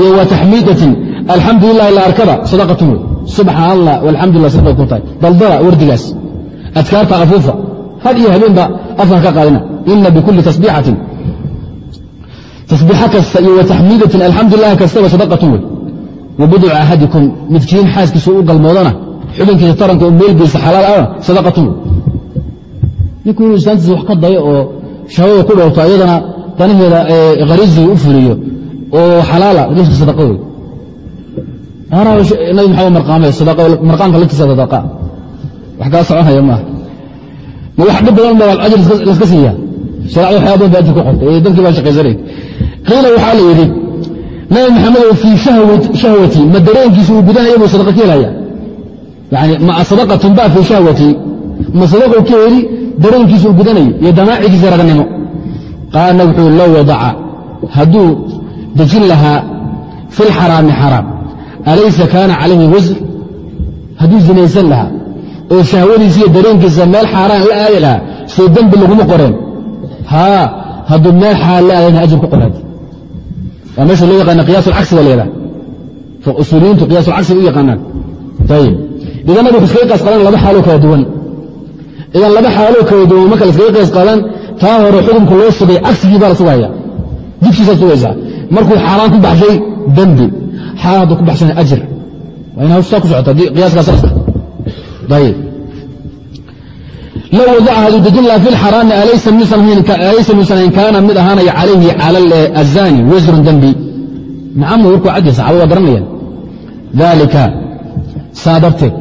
iyo wa taxmiidatin alxamdu lilahi la arkada sadaqatun wey subxaan allah walxamdulilah sadaqay ku tahay daldala wardigaas adkaarta afuufa had iyo habeenba afka ka qaadina ina bikulli tasbiixatin tasbiixo kasta iyo wa taxmiidatin alxamdulilah kastaba sadaqatun wey wa ahadikum midkiin xaaskiisu u galmoodana xubinkiisa taranka oo xalaal ah sadaqatun. Ninku inuu islaantiisa wax ka dayo oo shahwada ku dhowrto ayadana danaheeda khariisiga u fuliyo oo xalaala riska sadaqa wey nabi maxamed marqaamay marqaamka laftiisa sadaqa. Wax kaa soconaya maaha ma wax dhib badan ba ajir laska siiya. Shareecada waxyaa badan ba ajir ku qortay dadkii baa shaqaysanay qiila waxaa la yidhi nabi maxamedow fii shahwati ma dareenkiisa uu gudanaya buu sadaqa ka helaya ma sadaqatun ba fii shahwati ma sadaqou ka heli dareenkiisa uu gudanayo iyo damaacigiisa ragnimo qaala wuxuu low wadaca hadduu dejin lahaa fi lxaraami xaraam alaysa kaana calayhi wasr hadduu zinaysan lahaa oo shahwadiisa iyo dareenkiisa meel xaaraan la aadi lahaa soo dembi laguma qoreen haa hadduu meel xaaraan la aadayna ajir ku qoraad waa meesha loo yaqaana qiyaas alcagsi ba layadhaha usuuliyiintu qiyaas alcagsi u yaqaanaan ayib idan nabigu iskaga qiyaas qaadan laba xaaloo kala duwan. Idan laba xaaloo kala duwan marka la iskaga qiyaas qaadan taa hore xukunka loo sugay cagsigii baa la sugaya jidkiisaad sugaysaa markuu xaaraan ku baxshay dembi xaaraan hadduu ku baxsana ajir. Waa ina hawstaa ku socota qiyaaskaas ayib low wadaca haduu dejin laha fi lxaraami alaysa miusan in kaana mid ahaanaya calayhi cala azani wasrun dembi nacam warkuu caddi saxaaba waa garanayaan. Daalika saa darteed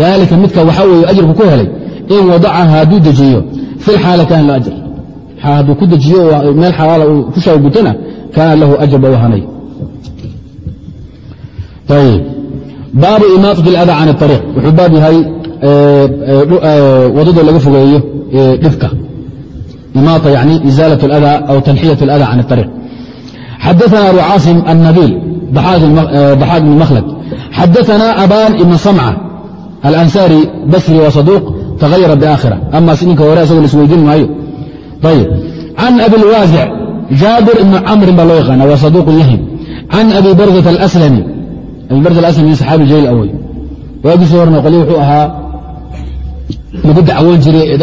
daalika midka waxaa weeye ajirku ku helay in wadacaha hadduu dejiyo fi lxaala kaana lahu ajr hadduu ku dejiyo meel xalaala uu ku shaagutana kaana lahu ajr ba u ahaanay ayb baabu imaaطaة اlأda can الطariiq wuxuu baab yahay wadada laga fogeeyo dhibka imaaa yani izaalaة اlأda aw tanxiyaة اlأda can الطariiq xadaثna abu caasim الnabiil ضaxaaq bn makhlad xadaثna aban ibn samcة alansaari basri waa saduuq tahayara biaakhira amaas ninka hore asagoo la maayo. Ayib can abilwaasic jaabir ibni camrin baa loo yaqaana waa saduuqun yahim can abi barzata alaslami abi barzat alaslami saxaabi jaliil awey waagii soo qolyo wuxuu ahaa lagu dacwoon jiray ee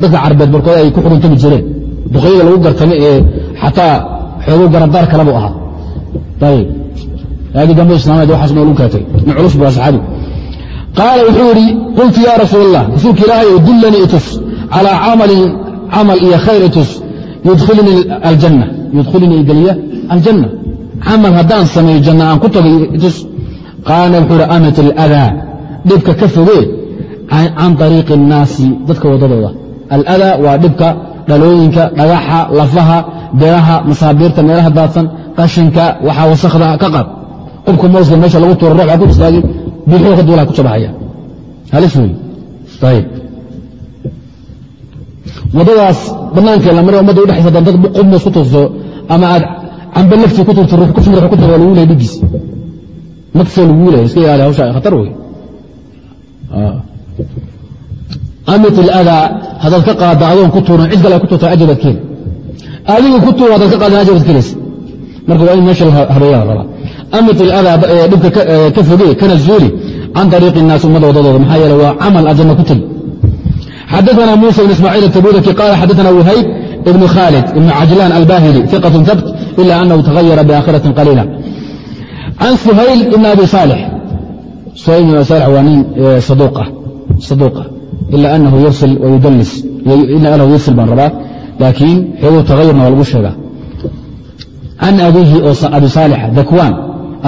dadka carbeed barkood ay ku xuruntami jireen. Duqyada lagu gartamay ee xataa xoogo garandaar kalebu ahaa. Ayib waagii dambe islaameed waxaas noo kaatay. Nin culus bu waa qaala wuxuu yidhi qultu ya rasuul allah rasuulka ilaahay dullanii itus calaa camalin camal iyo khayr itus yudkhilnii igeliya aljanna camal haddaan sameeyo janna aan ku tagay itus qaala wuxuu ihi amat aladaa dhibka ka fogee can ariiqi الnaasi dadka waddadooda aladaa waa dhibka dhalooyinka dhagaxa lafaha beeraha masaabiirta meelaha daadsan qashinka waxaa wasakda ka qaad qubka mowska meesha lagu tuuro ruuxa ku istaagay biixuu ka duulaha ku jabaxaya halis wey ayb waddadaas bannaankee la mara ummadda udhexaysa daan dad qub moos ku tuurto ama aad cambe laftii ku turto kufmi ruux ku waa lagu lehay dhigiis nafsoo lagu lehay iska ilaali hawsha khatar wey. Amit iladaa haddaad ka qaadda adoon ku tuuran cid kale ku tuurta ajir baad keeni adiga ku tuur haddaad ka qaadan ajir baad kelaysa marka waa in meesha habeeyaa la rabaa amit iladaa dhibka ka fogee kana zuuli can ariiqi الnaas ummadda waddadooda maxaa yeele waa camal ajanna ku tegi xadaثna muسى بن ismاعيل التbudki qال xadaثna وhayb بن khالد بن cajلان الbاhلي ثقة ثبت إلا أنه تغير بآkhرة قليلة عن سhayل بن أbي صالح سhayl بن أbي صالح waa nin صaduuقة إلا أنhu yursil ويudlis إلا أنhu yursil baan rabaa laakiin xoguu تغayurna waa lagu sheegaa can abihi oo abi صالح dakwan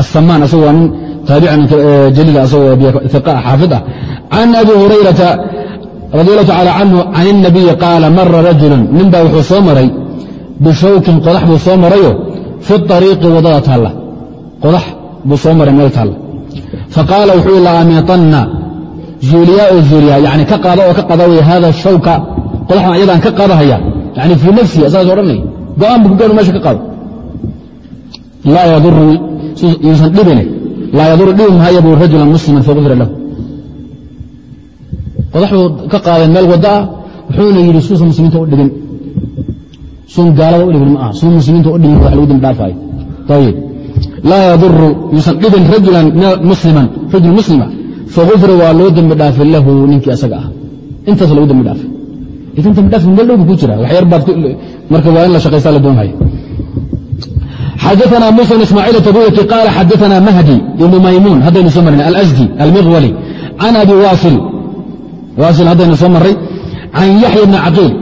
asamaan asag waa nin taabicin jaliila asagoo iqa xaafid ah can abi hurayrata radi allahu tacala canhu can الnabiyi qaala mara rajulun nin baa wuxuu soo maray bishawkin qodax buu soo marayo fi ariiqi waddada taalla qodax buu soo maray meel taalla faqaala wuxuu la amiitanna zuuliyaa oo zuuliyaa yani ka qaada oo ka qada wey hada shawka qodaxdan ayadaan ka qaadahaya yani fii nafsihi asaas odhanay go'aan bu ku gaadhu meesha ka qaado laa yadurunii yuusan dhibine laa yaduru dhibi mahaya buu rajulan musliman fagufira lahu. Qodaxbuu ka qaaday meel wadda ah wuxuuna yidhi suusan muslimiinta u dhigin suun gaalada u dhigin ma aha. Suun muslimiinta u dhigin wax lagu dembi ayib laa yaduru yuusan dhibin rajulan musliman rajul muslima fagufira waa loo dembi dhaafay lahu ninkii asaga ah. Intaas lagu dembi dhaafay idan dembi dhaaf meel dhowbu ku jira. Wax yar baad marka waa in la shaqaysta la doonhaya xadaثna muسى بن ismاعيل التbudki qاala xadaثna mahdi ibn maymuun haddaynu soo marna alasdi almiqwali can abi wasil waasil haddaynu soo maray can yaxya bni caqiil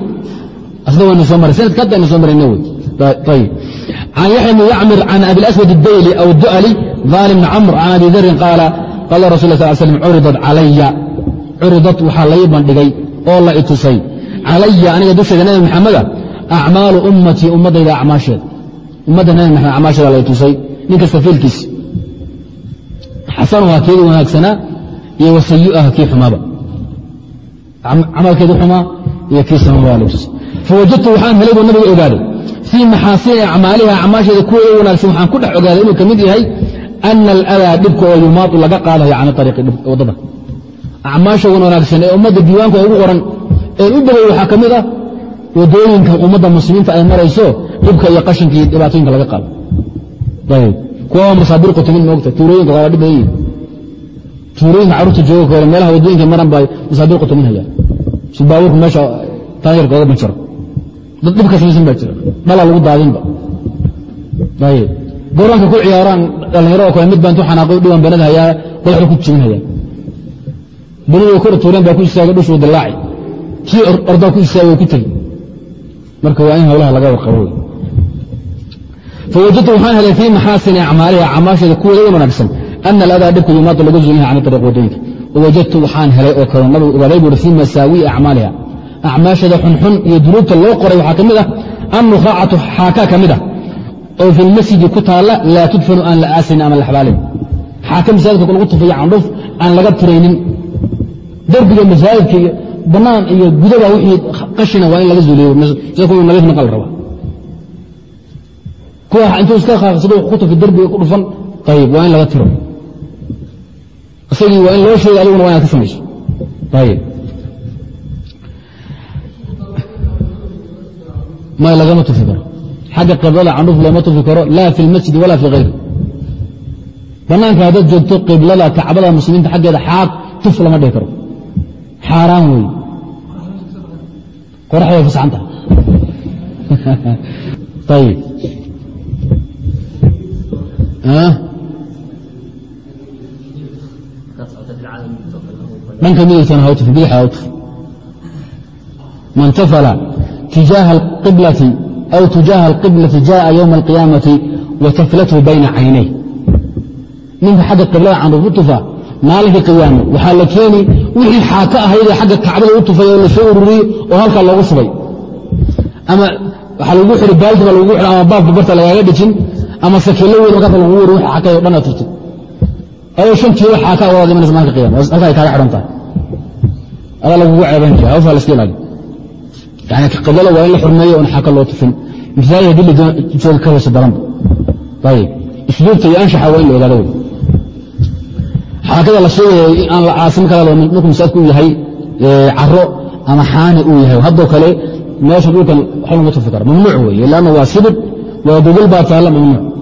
asna waynu soo maray sanadka haddaynu soo marayna wey ayib can yaxya bni yacmir can abilaswad اdayli aw du'ali ظalim bni camr can abi darin qaala qaala rasul ه sl slm curidat calaya curidat waxaa lai bandhigay oo la itusay calaya aniga dusheeda nabi maxameda acmaalu ummatii ummaddayda acmaasheeda ummadda nabi maxamed acmaasheeda la itusay nin kasta fiilkiis. Xasanuha keedii wanaagsanaa iyo wasayi'aha kii xumaaba camalkeedu xumaa iyo kii samawaaltus fawajadtu waxaan helay buu nabiga ogaaday fii maxaasini acmaaliha acmaasheeda u wanaagsan waxaan ku dhex ogaaday inuu ka mid yahay ana aladaa dhibka oo yumaadu laga qaadayo can ariiqi waddada. Acmaasha wan wanaagsan ee ummadda diiwaanka ugu qoran ee u degay waxaa ka mid ah waddooyinka ummadda muslimiinta ay marayso dhibka iyo qashinka iyo dhibaatooyinka laga ayb kuwa masaabiir qotomin moogta tuurooyinka waa dhib badan yihiin tuurooyinka carruurta jooga kore meelaha waddooyinka maran baa masaabiir qotomin hayaan. Si baabuurku meesha taayarkooga ma jiro dad dhib ka samaysan baa jira. Dhalaa lagu daadinba goranka ku ciyaaraan dhallinyarada kale mid baa intuu xanaaqo dhiwan banada hayaa qodaxda ku jibinhaya banida kor tuureen baa ku istaagay dhushuu dillaaci. Kii ordaa ku istaagay oo ku tegi marka waa in hawlaha laga warqabo fawajadtu waxaan helay fii maxaasini acmaaliha acmaasheeda kuwooda u wanaagsan ana aladaa dhibka yumaadu lagu zulinha can ariiq waddooyinka wawajadtu waxaan helay oo kaloo nabigu ogaaday buuri fii masaawi'i acmaaliha acmaasheeda xunxun iyo dunuubta loo qoray waxaa ka ah annukhaacatu xaakaa ka mid ah oo fi lmasjidi ku taalla laa tudfanu aan la aasayn ama la xabaalin xaaka masaajidka lagu tufayo candhuf aan laga tiraynin derbiga masaajidka iyo bannaan iyo gudaba wixii qashina waa in laga zuuliyo sida kuwa nadiif naqal raba kuwa intuu iska qaaqsado ku tufi derbiga ku dhufan ayib waa in laga tiro. Isagii waa in loo sheego adiguna waa inaad ka samayso. Ayib may lagama tufi karo. Xagga qiblada candhuf looma tufi karo laa fi lmasjidi walaa fi hayri bannaanka haddaad joogto qiblada kacbada muslimiinta xaggeeda xaaq tuf lama dhihi karo. Xaaraan wey qoraxday fasaxan tahay. Ayib dhanka midigtana ha tuf bidix ha tuf man tafala tijaaha alqiblati aw tujaaha alqiblati jaءa ywma alqiyaamati wataflathu bayna caynay ninka xagga qiblada candhuf u tufa maalinka qiyaame waxaa la keeni wixii xaaka ahaydee xagga kacbada u tufay oo la soo ururiyey oo halkaa loogu shubay ama waxaa lagu xidhi baaldi baa ama sakiilo weyn markaasa lagu wari wixii xaakay o dhan turtid. Adoo shan kiilo xaaka wadaad imanaysa maalinka qiyama halkaa ay kaaga xidhan tahay. Adaa lagugu ceeban jira hawshaa la iska yani qiblada waa in la xurmeeyo oon xaaka loo tufin. Masaajid haddii la jooga ka hoose daranba ayib isluubta iyo anshaxa waa in la ogaado. Wey xaakada la sheegaya aan la caasim kala markuu masaajidku uu yahay caro ama xaani uu yahay. Haddoo kale meesha dhulkan wax lama tufi karo. Mamnuuc weeye lanna waa sibid waa gogol baa taalla mamnuuc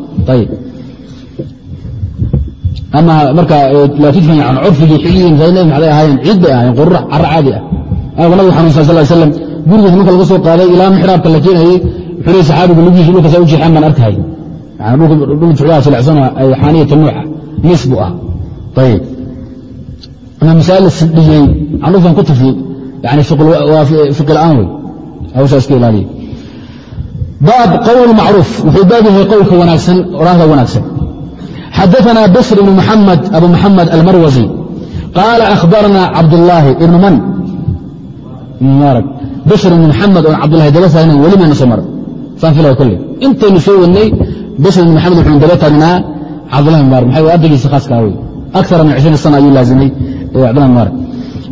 laa tudfan can curfigii xilligii masaajid nabi ahaayeen ciid bay ahaayeen qururax caro caadi ah anagu nabigu xanuunsan sal slam gurigiisa marka laga soo qaaday ilaa mixraabka la keenayey wuxuu leey saxaabigu lugihiisa dhulkaasa u jeexaan baan arkahaya dhul juclaha jilicsanoo ay buu ah ayib ama masaa'il la dhiyey candhufan ku tufi yani waa fiqi la'aan wey hawshaa iska ilaaliya baab qowl macruuf wuxuu baab yahay qowlka wanaagsan odhaahda wanaagsan xadaثna bsr ibn muxamed abu muxamed almarwazi qaala akhbarana cabdulaahi ibn man bsr ibn muxamed oon cabdulahi daba taagnan weli mayna soo marin saan filaya kolley intaynu soo wadnay bsr ibn muxamed wuxuun daba taagnaa cabdullahi mubaarak maxay ardagiisa khaaska awey akara min cishriin sana ayuu laazinay cabdullahi mubaarak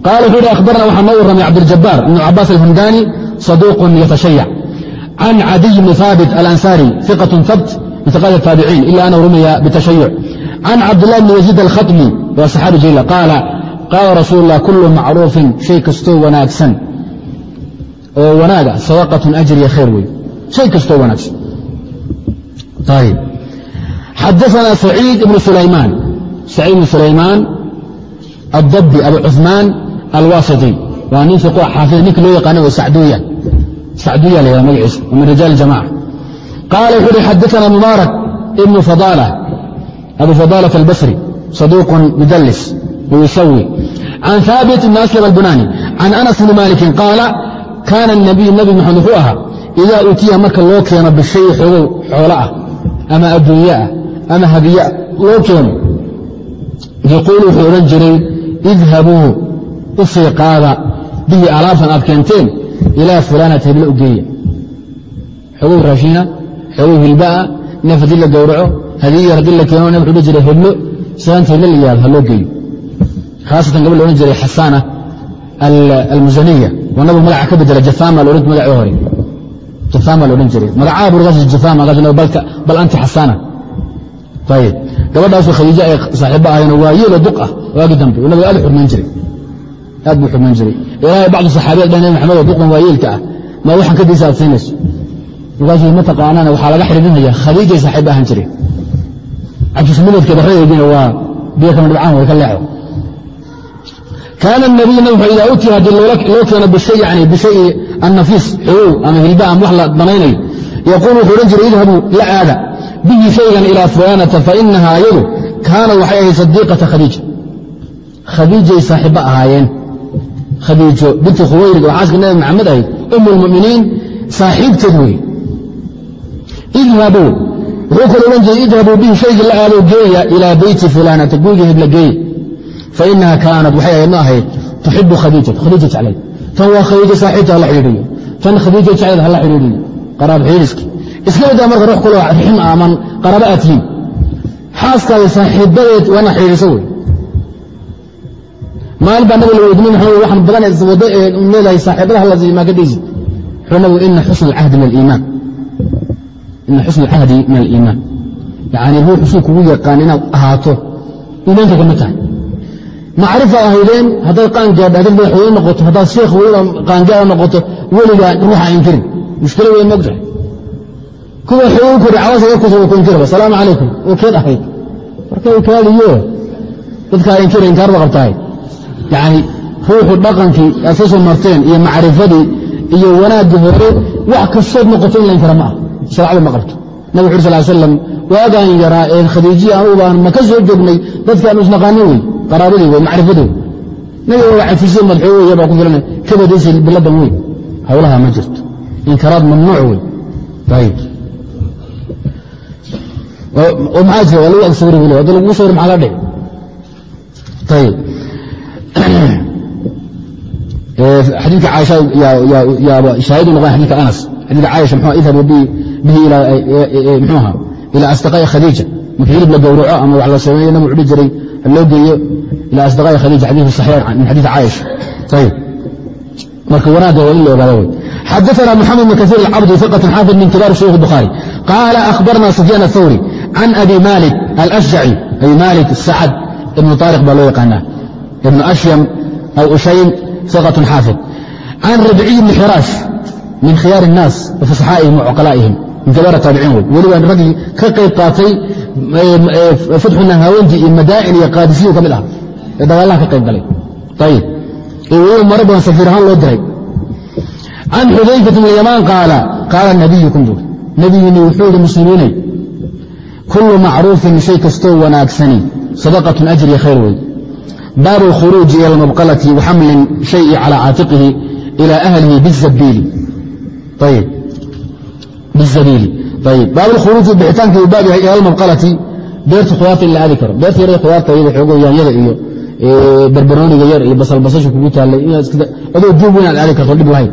qaala wuxuu yidhi akhbarana waxaa noo warramay cabdiljabaar ibnu cabaas alhamdaani saduuqun yatashayac can cadiy bni haabit alansaari iqat habt min iqaat الtaabiciin ila anahu rumiya bitashayuc can cabdillahi bni yaziid alkhaطmi waa saxaabi jaliila qaala qaala rasuul اllah kulu macruufin shay kastoo wanaagsan oo wanaaga sadaqatun ajriya khayr wey shay kastoo wanaagsan ayb xadaثna saciid ibn sulaymaan saciid ibn sulaymaan addabi abu cuثmaan alwasiti waa nin fiqo xaafid ninka loo yaqaana oo sacduya sacdiya laa magaciisa min rijaal jamaca qaala wuxuu uhi xadaana mubaarak ibnu fadaala abu fadaalat albasri saduuqun mudallis yusawi can haabit ibni aslab albunaani can anas bni maalikin qaala kaana nabiyu nabi maxamed wuxuu ahaa idaa utiya marka loo keeno bishay xoogow xoolo ah ama adduunye ah ama hadiya loo keeno yaquulu wuxuu odhan jiray idhabuu u qaada bihi alaabtan aad keenteen ilaa fulaanat heblo u geeya xogow raashiina xogow hilba'a neef haddii la gowraco hadiye yar haddii la keeno nab wuxuu odhan jiray heblo saanta heblo la yihahdo ha loo geeyo khaasatan gabadh la odhan jiray xasaana almusaniya oo nabigu magaca ka bedela jafaama la odhan magacii hore jafaama la odhan jiray magacaa burgaas jafaama bal anti xasaana ayib gabadhaasu khadiijo ay saaxiibo ahayno waa yeelo duq ah waagi dambe nabiga aad u xurmayn jiray aad buu xurmayn jiray. Ilaahay bacdu saxaabiyad dhah nabi maxamed duqan waa yeelka ah. Ma waxaan ka diisa aad siinayso markaasuu ma taqaanaan waxaa laga xidhiidhinaya khadiijay saaxiibo ahaan jireen cabdismidoodka barradeediina waa biyo kama dhibcaan way ka leexdo kaana nabiy nabi idaa utiya haddii loo keeno yani bishay annafiis xogow ama hilba ama wax la banaynayo yaquul wuxuu odhan jiray idhabuu la aada bihi shaygan ilaa fulanata fainaha ayadu kaanad waxay ahayd sadiiqata khadiija. Khadiijay saaxiibba ahaayeen khadiijo binti khuwayrid oo xaaska nabi maxamed ahayd um lmuminiin saaxiibteed wey idhabuu wuxuu kale odhan jiray idhabuu bihi shaygii la aado geeya ilaa beyti fulanata guriga hebla geeya fainaha kaanad waxay ahayd ma ahayd tuxibu khadiijata khadiija jeclayd tan waa khadiija saaxiibta hala xidhiidhiyo. Tan khadiija jeclayd hala xidhiidhiyo. Qaraab xidhiiska iska badaa marka ruux kulo rixim aman qaraaba aad tihiin. Xaaskaada saaxiibadeed waana xidhiidhisa wey maalin baa nabiga la weydiinay maxamed waxaan badan wado ee leedahay saaxiibadaha la siimaa ka dhaysid wuxuu nabigu ina xusna alcahdi min aliimaan. Ina xusna alcahdi min aliimaan. Yacani ruux suu kugu yaqaan inaad ahaato iimaanka kama tahay. Macrifa ahaydeen haddaad qaangaadha haddaad madaxweyne noqoto. Haddaad sheekh weliba qaangaada noqoto weligaa ruuxa inkirin mushkilo weyn mogtahay kuwa xogow kori cawaasa yarkuusa ku inkiraba asalaamu calaykum. Oo ahayd. Marka kaaliyo dadkaa inkira inkaarba qabtahay yani ruuxu dhaqankii aad ka soo marteen iyo macrifadii iyo wanaaggii hore wax kastood noqoto in la inkara ma ah. Ma qabto. Nabig xur sal slam waagaan yaraa ee khadiijiya anugu baan ma ka soo joognay dadkii aanu isnaqaanin wey qaraabadii wey macrifadii wey. Nabiga waa cafisyo madxooya baa ku filan kabadaysa biladan weyn hawlaha ma jirto inkaraad mamnuuc wey. Ayib oo jira? Waa lagu agsawri weli hadda lagugu sawri maxaa la dhici. Ayib xadiidka caaisha yaaba shaahidu noqon xadidka anas xadiidka caaisha mxuu idhabu bihi mxuuha ilaa asdiqaa'i khadiija marka hilib la gowraco ama wax la sameeyo nabigu udhi jiray loo geeyo ilaa asdiqaa'i khadiija xadiidu saxiix min xadiid caaisha ayib marka wanaagga waa in la ogaada wey xadaثna mxamed bn kaثيir الcabdi ثiqة xaafid min kibaar shuyukh الbukhaarي qaala أkhbarna sufyaan الthawri can abi malik alأshjaci abi malik sacad ibn طaariq baa loo yaqaanaa ibn ashyam aw ushaym ثiqة xaafid can rabciy bni xiraash min khiyaar الnaas wafasaxaa'ihim وcuqalaa'ihim min kibaar taabiciin wey weliba raggii ka qayb qaatay fatxu nahaaweynti iyo madaa'in iyo qaadisiyu ka mid ah ee dagaalaha ka qayb galay ayib ee weliba maro badan safiir ahaan loo diray can xudayfat bn yamaan qaala qaala nabiyukum buuri nebigiinni wuxuu yidhi muslimiinay kullu macruufin shay kastoo wanaagsani sadaqatun ajri khayr wey baabu alkhuruuji ila almabqalati waxamlin shayi calaa caatiqihi ila ahlihi bizabiili alkhuruuji bixitaankii uu baab yahay ila almabqalati beerta khudaarta in la aadi karo. Beerta yarada khudaarta iyada xoogo yaanyada iyo barbarooniga yar iyo basalbasasha kugu taallay adoo duub weyn aad aadi karto dhib lahayn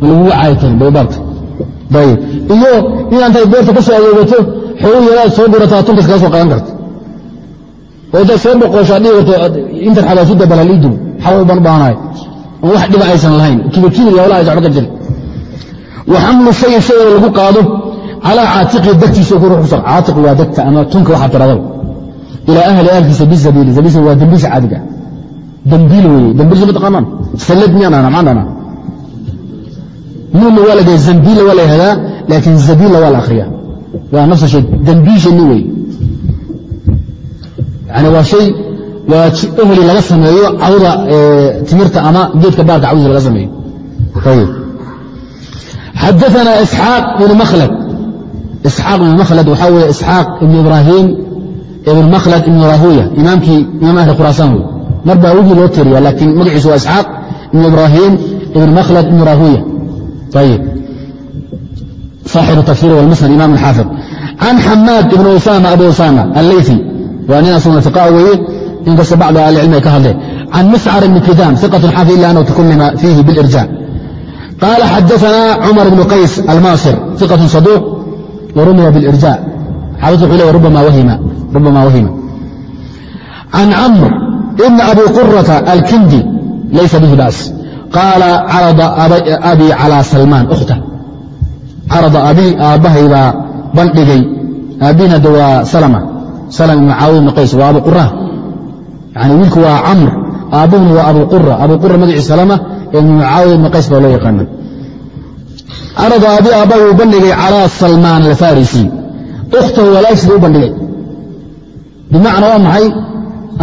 lagugu caayi karin baybaabta ayib iyo inaantay beerta ka soo adeegato xoog yaraad soo gurataa tunkas kaga soo karta oo daad soo boqosho ad dhigi karto intan xabaasudda balaliidum xawal baan u baahanahay oo wax dhiba aysan lahayn. Kibakibir iyo hawlaha aysan ka jirin wa xamlu shay oo lagu qaado calaa caatiqi degtiisa ku ruux caatiq waa degta ama tunka waxaa tiradaba ilaa ahli ahlkiisa bizabiili zabiilsa waa dembiisha caadiga. Dembiil weeye. Dembiilsa ma taqaanaan? Sallad miyaan ana maxaan dhanaa nuunna waa la zambiilla waa la yhahdaa laakiin zabiilla waa la akhriya waa nafsa shay. Dembiishani wey yani waa shay waa ohli laga sameeyo cawda timirta ama geedka baarka cawdiisa laga sameeyo. Ayib xadaثna isxaaq ibn makhlad. Isxaaq ibn makhlad waxaa weeye isxaaq ibn ibraahim ibn makhlad ibn rahuya imaamkii imaam ahli khuraasaan wey mar baa wigii loo tiriya laakiin magaciisu waa isxaaq ibn ibraahim ibn makhlad ibn rahuya ayib saaxibu tafsir wlmusnad imam xaafid can xamaad ibn usama abu usama alleyfi waa nin asuna iqa weeye inkastoo bacd ahlicilmi ay ka hadleen can miscar ibni kidam iqat xaafid ila anhu takullima fiihi bilirja qaala xadaana cumar ibnu qays almaasir iqat saduuq warumiya bilirja xaafid wuxuu le rubama wahima can camr ibn abi qurata alkindi laysa bihi ba's qaala carada abi calaa salmaan ukhta carada abi aabbahay baa bandhigay aabbihina de waa salama salam ibnu caawi ibnu qays waa abu qura yani wiilku waa camr aabbuhuna waa abu qura abu qura magacii salama ibnu caawi ibnu qays baa loo yaqaana carada abi aabbahay uu bandhigay calaa salmaan alfarisi. Ukhtahu walaashiisa u bandhigay. Bimacna waa maxay?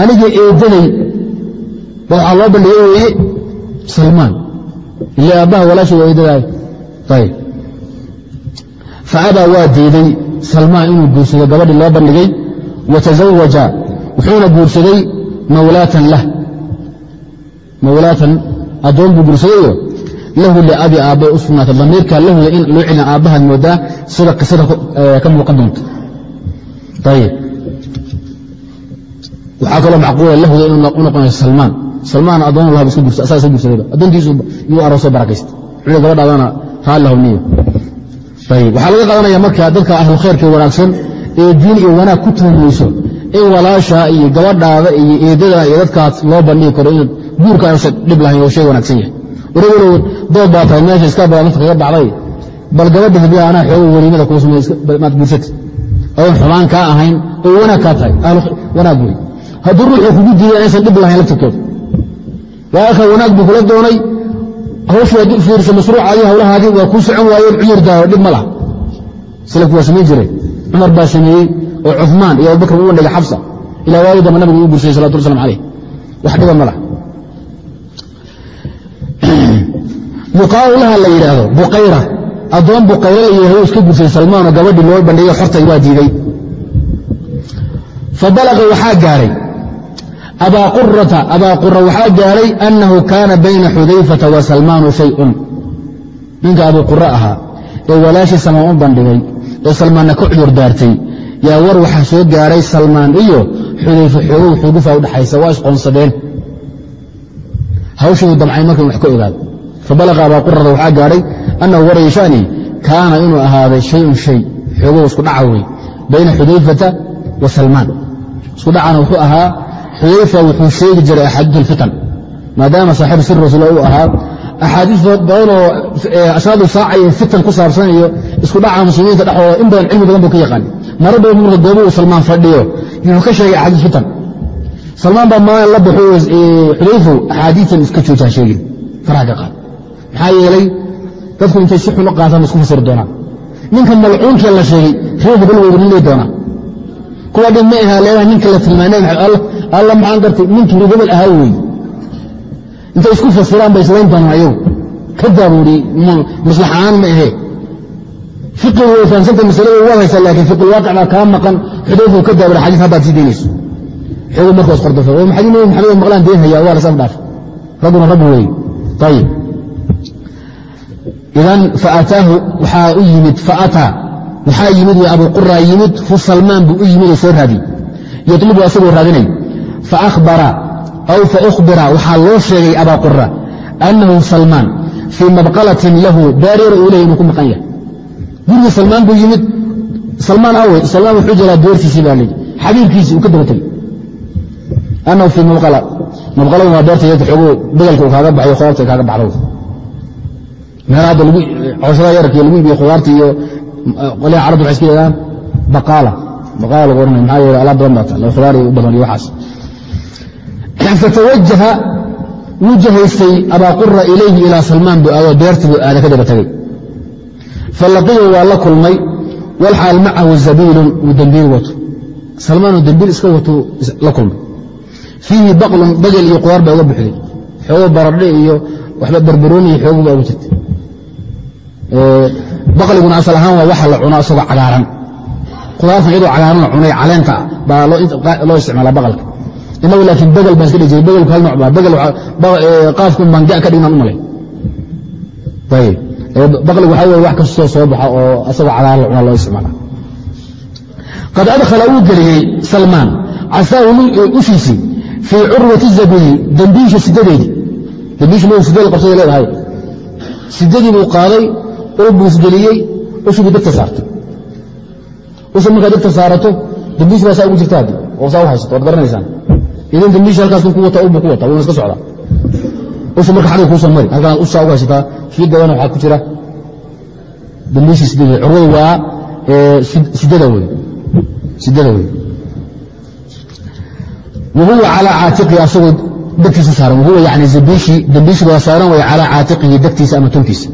Anigii eedaday ba waxaa loo bandhigay weeye salmaan. Ile aabbaha walaasha waa eedadaay ayb faabaa waa diiday salmaan inuu guursado gabadhii loo bandhigay wa tazawaja wuxuuna guursaday mawlaatan addoon buu guursadayo lahu liabi aabbe u sugnaatay. Damiirka lahuda in loo celina aabbahaad moodaa sida qisada ka muuqan doonta. Waxaa kaloo macquula lahuda inu noqonayso salmaan. Salmaan addoon lah iska guursa asaa iska guursadayba addoontiisu yuu aroosoo barakaysta wuxuu gabadhaadana raallahu niyo ayb waxaa laga qaadanaya marka dadka ahlukhayrka wanaagsan ee diin iyo wanaag ku tuhmayso in walaasha iyo gabadhaada iyo eedada iyo dadkaas loo bandhigi karo in guurka aanusan dhib lahayn oo shay wanaagsan yahay. Warwalow dood baa tahay meesha iska badan dadka kaga dhacday. Bal gabadha haddii aanaa xoogo weliimada kuu samey maad guursata oon xumaan kaa ahayn oo wanaag kaa tahay. Wanaag wey hadduu ruuxuu kugu diiday inaysan dhib lahayn laftirkeeda walaalka wanaag buu kula doonay. Hawshii haddii u fiirisa mashruucaadii hawlahaadii waa kuu socon waayeen cuyur daayo dhib ma laha. Salafku waa samayn jiray cumar baa sameeyey oo cumaan iyo abubakr u bandhigay xabsa ilaa waagi damba nabigu u gursayey salawatu waslam alayh wax dhiba ma laha. Muqaawlaha la yidhaahdo buqayra. Addoon buqayra la yidhahdo iska gursay salmaanoo gabadhii loo bandhigay xortay waa diiday fabalaqa waxaa gaaray abaa qura waxaa gaaray annahu kaana bayna xudayfata wa salmaanu shayun. Ninka abuu qura ahaa ee walaashii salmaan u bandhigay ee salmaanna ka cudur yaa war waxaa soo gaaray salmaan iyo xudayfa xoogow xugufa udhaxaysa waa isqoonsadeen. Hawshuu damcay markan wax ka ogaado fabalaqa abaa qurata waxaa gaadhay annahu warayshani kaana inuu ahaaday shayun shay. Xoogow isku dhaca wey bayna xudayfata wa salmaan. Isku dhacana wuxuu ahaa xudayfa wuxuu sheegi jiray axaadiis alfitan maadaama saaxibu sir rasuul uu ahaa axaadiis badanoo ashraadu saaca iyo fitan ku saabsan iyo isku dhaca muslimiinta dhexooda in badan cilmi badan buu ka yaqaan mara badan marka goobu uu salmaan fadhiyo. Wuxuu ka sheegay axaadiis fitan salmaan baa maalin la baxo xudayfow axaadiitan iska joojaa sheegin faraha ka qaad. Maxaa yeelay dadku intay si xun u qaataan isku fasiri doonaan. Ninka malcuunkee la sheegay reer hebel weyrinley doonaa. Kuwa dhin ma ahaa leedaha ninka la tilmaanay alla maxaan gartay ninkii hebel ahaa weeye intay isku fasiraan bay islayn doonaan ayagu ka daabuuri maslaxaan ma ahee fiqigu way fahamsanta masalada waad haysaa laakiin fiqulwaaqic baa kaa maqan. Xudayfu ka daabura xadiis haddaad sii daynayso xogu marka isqordofa oo maxadii nabi maxamed oo maqlaan deen hayaa? Waa lasaf dhaaf. Ragguna rag weeye ayib idan faataahu waxaa u yimid faataa. Waxaa yimid w abu quraa yimid fu salmaan buu u yimid oo soo raadiyey yatlubu asagoo raadinay. Faahbara aw faubira waxaa loo sheegay abaa qura annahu salmaan fii mabqalatin lahu daareer uu leey inuu ku maqan yahay gurigii salmaan buu yimid. Salmaan awe salmaan wuxuu jiraa beertiisii baa leey xabiibkiisii uu ka daba tegey annahu fii mabqala mabqaladu waa beerta yada xoogo bedelka uu kaaga baxyo khudaarta kaaga baxdo meel hadda cooshada yararkiiyo lagu iibiyo khudaarta iyo qolyaha carabta waxay iska yidhahdaan baqaala. Baqaala lagu oranaya maxaa yeele alaab badan baa khudaar u badan iyo waxaas. Fatawajaha wuu jahaystay abaa ilayhi ilaa salmaan buu aadoo beertii buu aada ka daba tegey falaqiyahu waa la kulmay walxaal macahu zabiilun uu dembiil wato. Salmaanuu dembiil iska wato la kulmay. Fiihi baqlun bagel iyo qudaar baa uga buxday. Xoogo baradhe iyo waxba barbarooni iyo xoogo baa ugu jirtay. Baqliguna asal ahaan waa waxa la cuno isagoo cagaaran. Qudaartan iyadoo cagaaran la cunay caleenta baa loo isticmaala baqalka. Inagu laakiin begel baan iska dhigi jiray begelku hal nooc baa begel qaafkun baan ga ka dhignaan u malay. Ayib baqligu waxaa weye wax kastoo soo baxa oo asagoo cagaaran la cuna loo isticmaala qad adkhala uu geliyey salmaan casaahu ushiisii fii curwati zabiili dembiisha sidadeedii dembiishu ma sidada qabsada leedahay. Sidadii buu qaaday ul buu isgeliyey ushigii degta saartay. Usha markaa degta saarato dembiishu baa saa ugu jirta haddi oo saa u waad garanaysaan. Idan dembiishu halkaas ku wata ulbuu ku wata wuuna iska socdaa usha marka xagga kuusoo mari halkaan ushaa ugu haysataa kii waxaa ku jira dembiishii sidadeed curwadu waa sidada wey sidada wey wahuwa calaa caatiqihi asagoo degtiisa saaran wahuwa yani dembiishi waa saaran way calaa caatiqihi degtiisa ama tunkiisa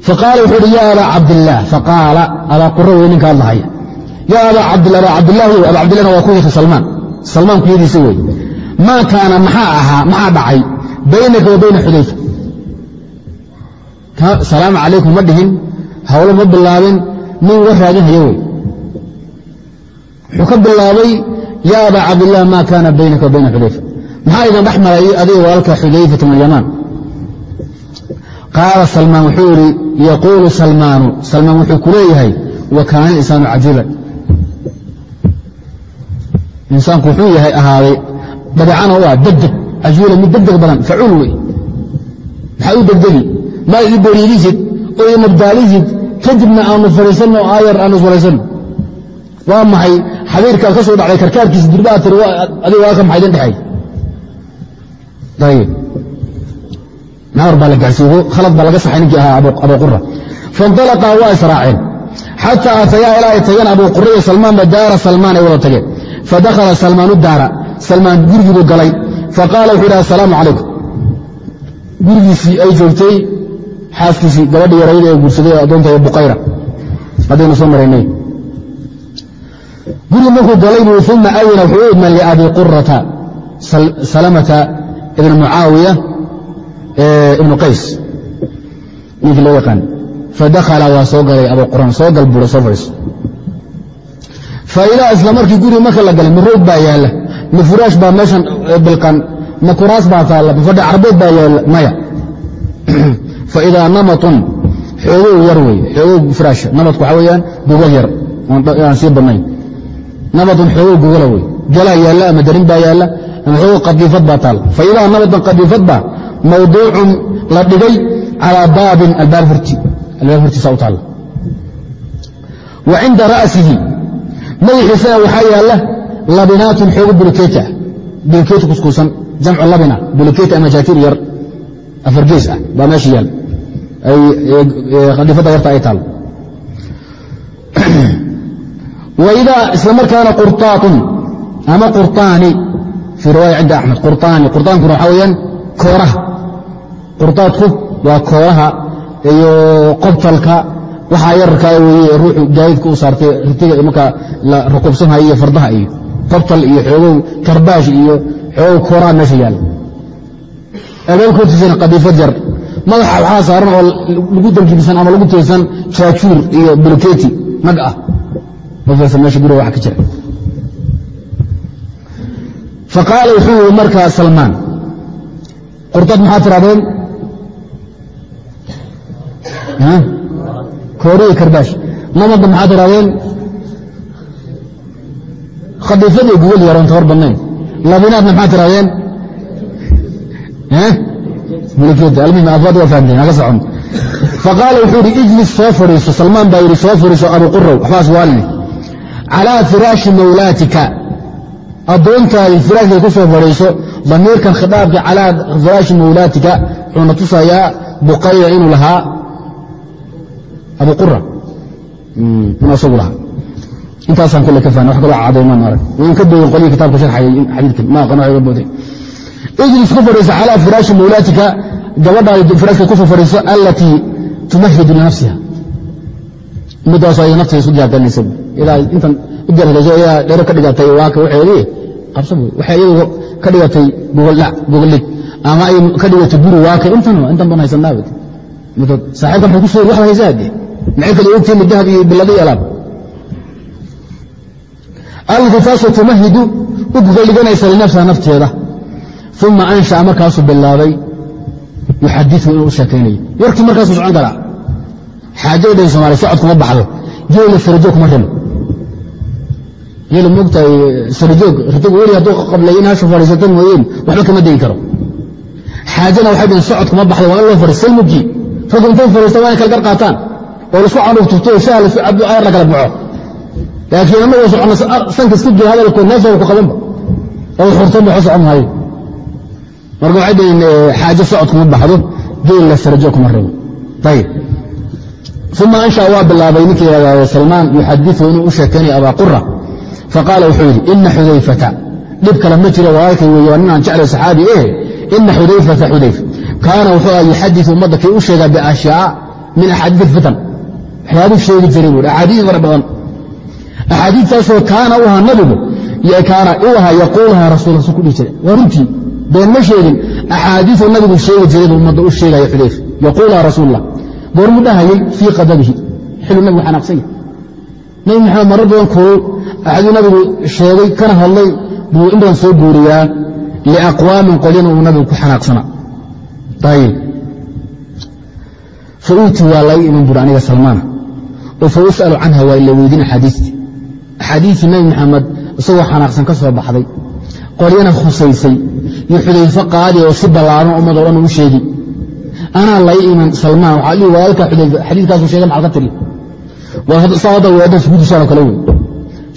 faqaala wuxuu uhi ya abaa cabdillaah faqaala abaa qura wey ninka hadlahaya ya abaa cabdillah abaa cabdillaah wey abaa cabdillahna waa kuyata salmaan salmaan kuyadiisa wey maa kaana maxaa ahaa maxaa dhacay baynaka wa bayna xudayfa salaamu calaykum ma dhihin hawlo ma bilaabin nin war raadin haya wey wuxuu ka bilaabay ya abaa cabdilah ma kaana baynaka wa xudayfa maxaa idin dhex maray adiga walaalka xudayfata min qaala salmaan wuxuu yidhi yaquulu salmaanu salmaan wuxuu ku leeyahay wa kaana insaanu cajiiban insaanku wuxuu yahay ahaaday dabeecana u ah degdeg cajiila mid degdeg badan facuul wey maxaa u degdegi? Maa ii beriirisid oo ii nabdaalisid kadibna aanu fadhiisanno aayar aanu iswaraysanno waa maxay? Xabiirkaad ka soo dhacday karkaarkiisa dirbaa tiri adiga waa ka maxay idin dhexeey ayib naar baa la gaarsiiyo khalad baa laga saxay ninkii ahaa abu qura fainطalaqaa waa israaceen. Xataa atayaa ilaa ay tageen abu qura iyo salmaanba daara salmaan ay wada tageen. Fadakhala salmaanu daara. Salmaan gurigiibuu galay faqaala wuxuu yidhi assalaamu calaykum gurigiisii ay joogtay xaaskiisii gabadhii yarayda ee guursaday addoonta ee buqayra. Haddaynu soo maraynay gurigi markuu galay buu uma adina wuxuu u idman liabi qurata salamata ibna mucaawiya ibnu qays. Ninkii loo yaqaan. Fadakhala waa soo galay abu soo gal soo fadhiiso. Faidaa isla markii guriga marka la galay maroog baa yaalla ma furaash baa meeshan bilqan ma kuraas baa taalla ma fadhi carbeed baa yaalla maya. Faidaa namatun xoogow yar wey xoogow furaasha namatku waxaa weeyaan gogol yar aan sii badnayn. Namatun xoogow gogola wey galaa yaalla ama darin baa yaalla ama xoogow qadiifad baa taalla. Faidaa namatan qadiifad baa mawduucun la dhigay calaa baabin albaab horti albaab hortiisa u taalla. Wa cinda ra'sihi madaxiisana waxaa yaalla labinaatun xoogo bulikeeti ah bulikeeti kuskuusan jamcu labina bulikeeti ama jaatiir yar afargeys ah baa meesha yaal qadiifadda yarta ay taal waidaa isla markaana qurطaatun ama qurطaani fii riwaaya cinda axmed qurطaani qurطaankuna waxaa weeyaan kooraha qurطaadku waa kooraha iyo qobtalka waxaa yararkaa weeye ruuxu gaadidka u saartay ritiga markaa la rakubsanhayo iyo fardaha iyo qobtal iyo xoogow karbaash iyo xoogow kooraha meesha yaalla albaabka hortiisana qadiifad yar madaxa waxaa saaran oo lagu dankibisan ama lagu taysan jaajuur iyo buluketi. Nag ah. Ofeesa meesha guriga waxa ka jira. Faqaala wuxuu yii markaa salmaan qurtad maxaa tirahdeen kooriya karbaash. Namadda maxaa tirahdeen khadiifad iyo gugol yaroon tabar badnayn labinaadna maxaa tirahdeen faqaala wuxuu yidhi ijlis soo fadhiiso salmaan baa yidhi soo fadhiiso abu qurow waxbaas waalini. Calaa firaashi mawlaatika. Addoontaadii firaashkeed ku fadhiiso damiirkan khitaabka calaa firaashi mawlaatika wuxuuna tusayaa buqayra inuu lahaa abu qura inuu asagu lahaa intaasaan kule ka fahna wax kaloo cadaymaan arag. Waan ka doogin qolihii kitaabka sharxayay xadiidka ma waxay ga booday ijlis ku fadhiiso calaa firaashi mawlaatika gabadhaadi firaashka ku soo fadhiiso allatii tumahidu linafsiha middaasoo ay nafteeda isu diyaargarinaysa ilaa intan u diyaargarayso iyaa dheero ka dhigatay waaka waxeedii qabsa waxay iyadu ka dhigatay gogoldhac gogoldhig ama ay ka dhigatay guri waaka intan intan ban haysanaabad middood saaxiibka maxay ku soo waxda haysaade maxay kale ogtiini dahab iyo bilado iyo allatii taasoo tumahidu u gogoldhiganaysa linafsiha nafteeda. Uma ansha'a markaasuu bilaabay yuxadiu inuu u sheekaynayo markaasuu socon karaa. Xaajada dhan somaaliya socod kuma baxdo. Geela sarajoog kuma rimo. Geela moogtahay sarajoog ritoog weli hadduu qableeyo in hashu fadhiisatan mooyeen waxba kama degi karo. Xaajana waxay dhaheen socod kuma baxdo waa in loo fadhiistay mugii raggu intay fadhiista waa in kala gar qaataan oo la isku canuug tufto oo shaha lasu cabo ayar la baxo laakiin annagoo soconno sanka iska jiro hadalkood neefsooda ku qabanba oo xurtan ba socon maayo marka waxay dhaheen xaajo socod kuma baxdo. Geella sarajo kuma rabo. Ayib uma ansha waa bilaabay ninkii salmaan yuxadiu inuu u abaa qura faqaala wuxuu yidhi ina xudayfata. Dhib kale ma jiro walaalkay weeye waa ninaan jeclay saxaabi eh. Ina xudayfata xudayf. Kaana wuxuu aha yuxadiu ummadda kii u sheegaa biashyaa min axaadiid alfitan waxyaabuu sheegi jiray buui axaadiis fara badan axaadiistaasoo kaana u ahaa nabigu kaana u ahaa yaquuluhaa rasuul rasul ku dhihi jiray. Waa runtii been ma sheegin axaadiiu nabigu sheegi jiray buu ummadda u sheegaya xudayf. Yaquuluhaa rasuullah goormuu dhahayay fii qadabihi. Xiluu nabigu xanaaqsan yahay. Nabi maxamed marar badan kuu axaduu nabigu sheegay kana hadlay buu in badan soo guuriyaa liaqwaamin qolyana uu nabigu ku xanaaqsanaa ayib fa uutii waa lai iman buuri aniga salmaana oo fa us'alu canha waa ila weydiin axaadiistii axaadiistii nabi maxamed isagoo xanaaqsan ka soo baxday qolyana khusaysay iyo xudayfo qaadi oo si ballaaran ummad o dhan ugu sheegi anaa lay iman salmaan waxaa lii walaalka xudayfa. Xadiiskaasu sheegay maxaad ka tiri. Saa hadda weedhan sujuudishaanoo kale wey.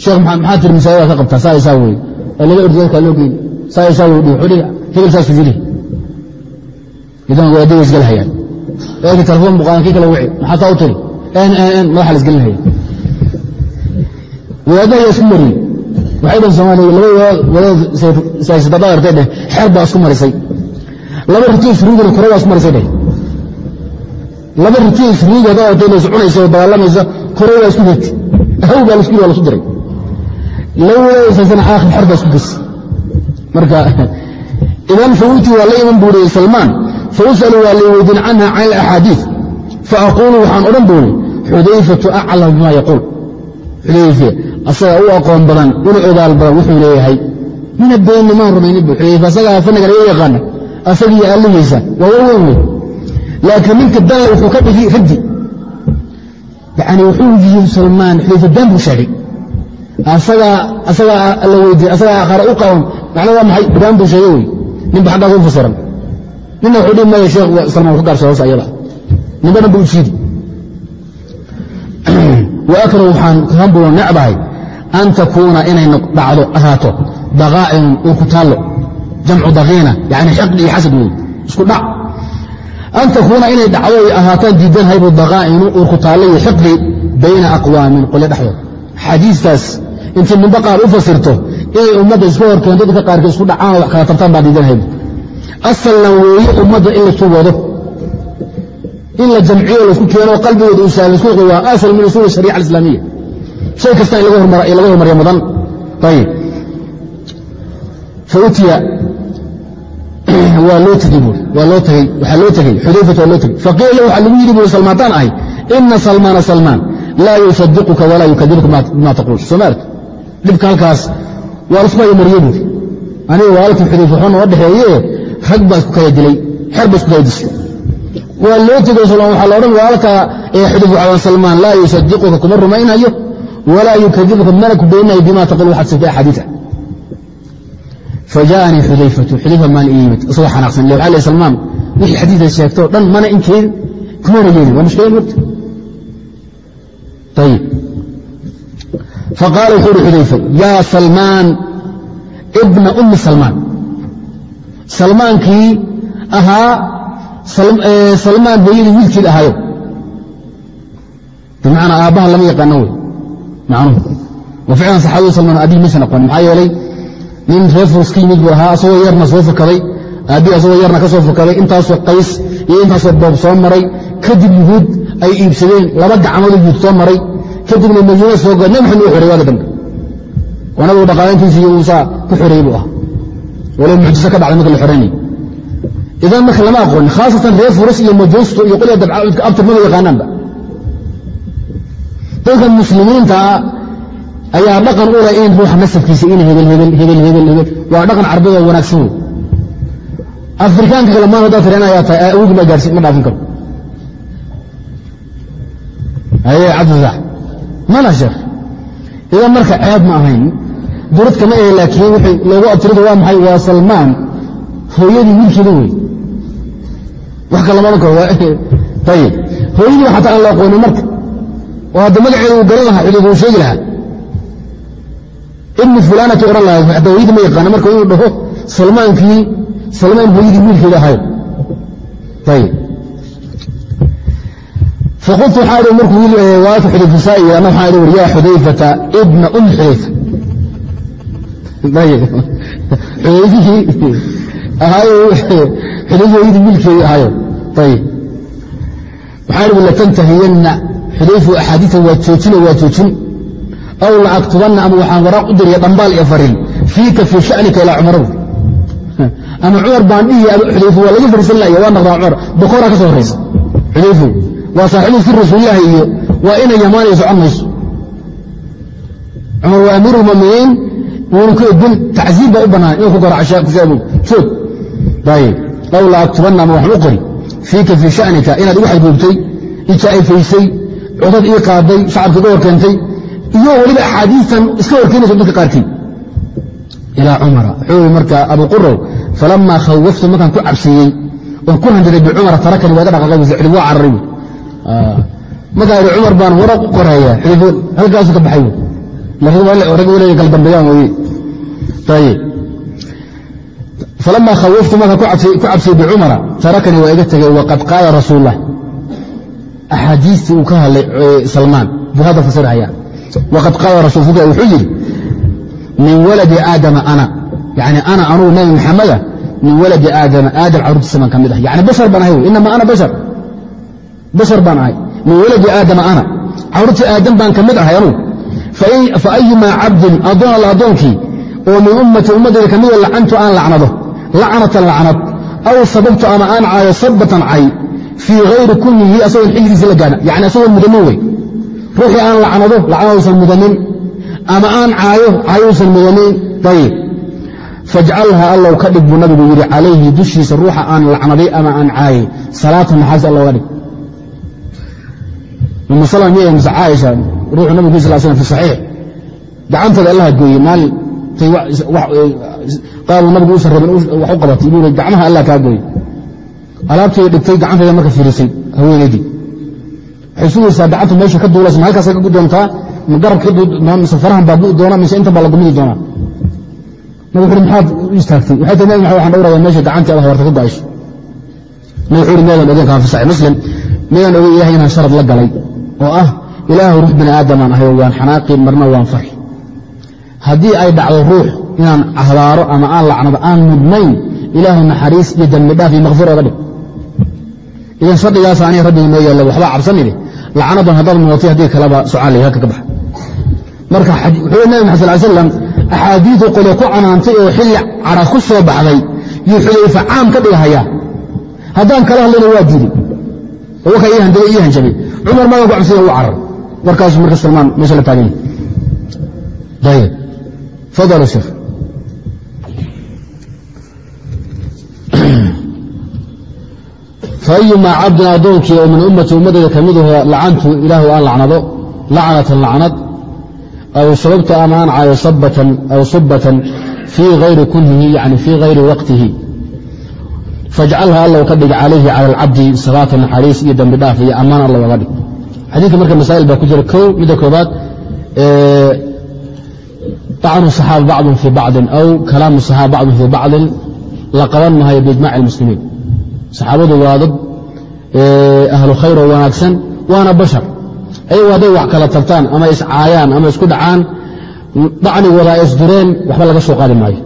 Sheekh maxaa tiri masaajida ka qabtaa? Saa isaa wey. Oo laba ordadka loo geeyey saa isaa wey wuxuu dhihi hebel saa sujuudi idan weedda way isgelhayaan eegi telefoon buqaadan kii kale wici maxaa saa u tiri? N n n madaxa la isgelinhaya weeddaha yaa isku mariyey waxay dhan soomaaliya la iscunaysa oo dagaalamaysa kore waa waa la iman buuri salmaan. Faus'alu waa lay weydiin canha can alaxaadiid bima yaquul xudayfe asaga u aqoon badan una ogaal badan wuxuu leeyahay. Mina beenni maan rumaynin bu xudayfe asagaa fannigan iga yaqaana asagii allihiisa waa waweyn wey laakiin ninka dana wuxuu ka dhigi raddi yani wuxuu yihi salmaan xudayfe been buu sheegay. Asagaa la weydiiy asagaa akhare u qaban macna maxay? Been buu sheegay wey ninba xaggaas u fasiran. Nina wuxuu dhihi maya sheekh salmaan gaarsa hoos ayada ninba dhan u jiidi wa akrahu waxaan kahambulo necbahay an takuuna inay dhacdo ahaato daqaa'inun uu ku taallo jamcu daqiina yani xiqdi iyo xasad wey isku dhac an takuuna inay dhacdo ay ahaataan diidan haybu daqaa'inu uur ku taallo iyo xiqdi bayna aqwaamin qolyo dhexdood xadiistaas intay ninba qaar u fasirto inay ummadda iska horkeen dadka qaarka isku dhacaan wax kala tartaan baa diidan haybu asalna weeye ummadda in lasu wado in la jamciyo la isku keeno qalbigooda uu saalaisku waa asal min usuul shariica alislaamiya shay kasta in laga hormarya mudan. Ayib fautiya waa loo tegi buuri waa loo tagay waxaa loo tegey xudayfat waa loo tegey. Faqiila waxaa lagu yidhi buuri salmaataan ahay ina salmaana salmaan laa yusadiquka walaa yukadibuka bima taquul. Soo maarka dhibka halkaas waa la isku hayamariye buuri aniga walaalkii xudayfa waxba noo dhexeeye rag baa isku kala dilay xer baa isku kala dishay waa loo tego waxaa laodhan walaalka xudayf waxaa salmaan laa yusadiquka kuma rumaynayo walaa yukadibuka mana ku beeninayo bima taqul waxaad sirtay axaadiia fajaanii xudayfatu xudayfa maan ii yimid isagoo xanaaqsan le waxa salmaan wixii xadiida sheegtoo dhan mana inkeedin kumana yeelin waa mushkilad mogta ayib faqaala wuxuu uhi xudayfa yaa salmaan ibna ummi salmaan. Salmaankii ahaa salmaan hooyadii wiilkeed ahaayo bimacnaa aabbaha lama yaqaano wey macnuhu. Wa ficlan saxaabadu salmaan abihi maysan aqoonin maxaa yeelay nin reer furus ka yimid buu ahaa asagoo yarna soo fakaday aabbihi asagoo yarna ka soo fakaday intaasoo qays iyo intaasoo boob soo maray. Kadib yuhuud ay iibsadeen laba gacmoodoo yuhuud soo maray. Kadibna madiina soo goa nabi maxamed u dambe. Oo nabigu dhaqaalayntiisi iyo uusaa ku xoreeyey buu ahaa. Walow mucjiso ka dhacday marka la xoraynay idan marka lama aqoonin khaasatan reer furus iyo majuusto iyo qolya dabcaabidka abtir maba yaqaanaanba dadka muslimiintaa ayaa dhaqan u leh in ruuxa nasabkiisa in hebel hebel hebel hebel hebel waa dhaqan carbadoo wanaagsan wey afrikaanka kale maan haddaa tireen ayaa tahay awigi ma gaarsi ma dhaafin karo aye cabdisax mana sheekh idan marka ceeb ma ahayn duradka ma ahe laakiin wixii loogu abtirida waa maxay waa salmaan hooyadii wiilkeeda wey wax kale lama odhan karo ayib hooyadii xataa aan la aqoonin marka oo hadda magaceeda uu garan lahaa xudayfa uu sheegi lahaa. Ibni fulanatu odhan lahaa hataa hooyadii ma yaqaana marka inuu dhaho salmaankii salmaan hooyadii wiilkeeda ayib faqultu waxaa idhi markuu waalka xudayfa saa'iya ana waxaa idhi yaa xudayfata ibna um xudayfa. Xudayfihii. Ahaayo xudayfa hooyadii wiilkeedii ahaayo ayib waxaa idhi latantahiyanna xudayfu axaadiia waa joojino waa joojin. Aw la aktubanna ama waxaan waraaq u diriya dhambaal iyo fariin fiika fii sha'nika ilaa cumar. Ama cumar baan dhihi xudayfu waa laga fariisan laya waa naqdaa cumar. Boqoraa ka soo horraysa xudayfu waa saaxiibu sir rasuulillahi iyo waa inay yamaanaya socon cumar waa amiiru lmuminiin wuuna ku edbin tacziib baa u bannaan inuu ku garacshaab joog ayib lowla aktubanna ama waxaan u qori fiika fii sha'nika inaad igu xadguubtay ijaa'ifaysay codad ii qaaday shacabka iga hor keentay iyo weliba axaadiistan iska horkeenaysa dadka qaarkii ilaa cumara wuxuu i marka abu falamaa khawaftu markaan ku cabsiiyey oon ku hanjaday bicumara tarakani waa iga dhaqaaqay xudayfa waa cararay markaa ihi cumar baan wara u qoreeya xudayfa halkaasu ka baxay rag waleeya kala dambeeyaan weye falama khawaftu markaan ku cabsiyey bicumara tarakanii waa iga tegey waqad qaala rasuul axaadiistii uu ka hadlay salmaan buu hadda fasirhaya waqad qaala rasul wuxuu yidhi min waladi aadama ana yani ana anugu nabi maxameda min waladi aadama aadam carurtiisa baan ka mid ahay yani bashar baan ahay inama ana bashar bashar baan ahay min waladi aadama ana carurtii aadam baan ka mid ahay anugu fa ayumaa cabdin addoon alla addoonkii oo min ummati ummaddayda ka mida lacantu aan lacnado lacnatan lacnad aw sababtu ama aan caayo sabatan cay fii hayri kunyihi asagoon xilligiisa la gaana yani asagoon mudanin wey ruuxii aan lacnado lacnadausan mudanin ama aan caayo caayousan mudanayn ayib fajcalha allow ka dhig buu nabigu yidhi calayhi dushiisa ruuxa aan lacnaday ama aan caayay salaatan maxaas allow ga dhig? Miya mise caaisha? Ruuxu nabigu sal slam fi saxiix. Gacanteeda allaha gooye maalin qaabuu nabigu usan rabin wax u qabatay buu gacmaha allah kaa gooye alaabtay dhigtay gacanteeda marka firisay haweenaydii waxay sugaysaa gacanta meesha ka duulaysa ma halkaasay ka doontaa ma farahan baa bu doonaa mise intan baa la gumidi doonaa. Nabig wuxuuri maxaad u istaagtay? Waxay tahay nabi waxaan dhowrayaa meesha gacantii alla horta ka go'ayso nabi wuxuu uri meedan ogen kaan fi saxiix muslim. Meedan ogey ilahay inaan sharad la galay oo ah ilaahu ruux bini aadamaan ahay waan xanaaqi marna waan farxi haddii ay dhacdo ruux inaan habaaro ama aan lacnado aan mudnayn ilaahu naxariis iyo dambi dhaaf iyo makfir oga dhig idan shardigaas aniga rabbiga noo yaalla waxbaa cabsanide lacnadan haddaad mudatay haddii kaleba socaali halka ka baxa. Marka wuxuu nabi maxad sal slam axaadiidu qole ku canaantay oo xilli cara ku soo baxday yuu xudayfa caam ka dhigahayaa haddaan kala hadlayna waa oo waka ii hanjabay ii hanjabay cumar maagan ku cabsiya u carar. Warkaasu marka salmaan meesha la taagan yahay ayib fadal sheekh faayumaa cabdin addoonkii oo min ummati ummadayda ka midaho lacantu ilaahu aan lacnado lacnatan lacnad aw sababta ama aan sabatan aw subatan fii hayri kunhihi yani fii hayri waqtihi fajcalha allow ka dhig calayhi cala alcabdi salaata naxariis iyo dembi dhaaf iyo ammaan alla oga dhig xadiidka marka masaa'il baa ku jira kow midda koobaad طacnu صaxaaba bacdun fii bacdin aw kalaamu صaxaaba bacdun fii bacdin la qaban mahayo biijmaci اlmuslimiin saxaabadu waa dad ahlu khayr oo wanaagsan waana bashar ayagu hadday wax kala tabtaan ama iscaayaan ama isku dhacaan dacnigooda ay isdureen waxba laga soo qaadi maayo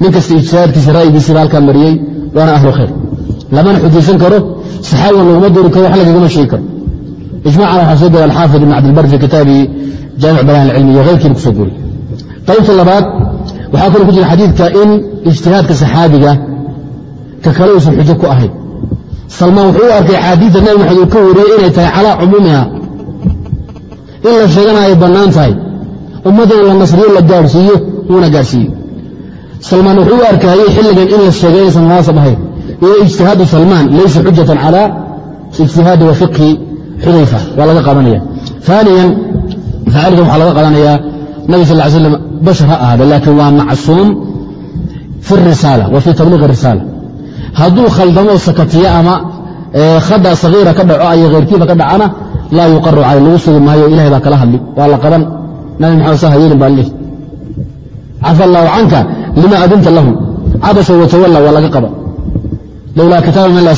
nin kasta ijtihaadkiisa ra'yigiisiba halkaa mariyey waana ahlu khayr lamana xujaysan karo saxaabigan laguma duri karo wax lagagama sheegi karo ijmacana waxaa soo gora alxaafid ibn cabdilbar fi kitaabihi jaamic bayaan alcilmi iyo hayrkiina ku soo gori qaybta labaad waxaa kaloo ku jira xadiidka in ijtihaadka saxaabiga ka kale uusan xujo ku ahayn salmaan wuxuu u arkay axaadiidta nabi maxamed uu ka wariyey inay tahay calaa cumuumiha in la sheegana ay bannaan tahay ummaddana la nasriyo la gaadhsiiyo wuuna gaadhsiiye salmaan wuxuu u arkayey xilligan in la xudayfa waa laga qaadanaya aaniyan faacilkan waxaa laga qaadanayaa nabi sal slam bashar ha ahaada laakiin waa macsuum fi risaala wa fii tabliiqi risaala. Hadduu khaldamo sakatiyo ama khada sagiira ka dhaco ayo khayrkiiba ka dhacana laa yuqaru calay lagu sugi maayo ilahay baa kala hadli. Waa la qaban nabi maxamed sa hayeelin baa lih cafa allaahu canka lima adinta lahu cabasa watawalla waa laga qaba lowlaa kitaaba min la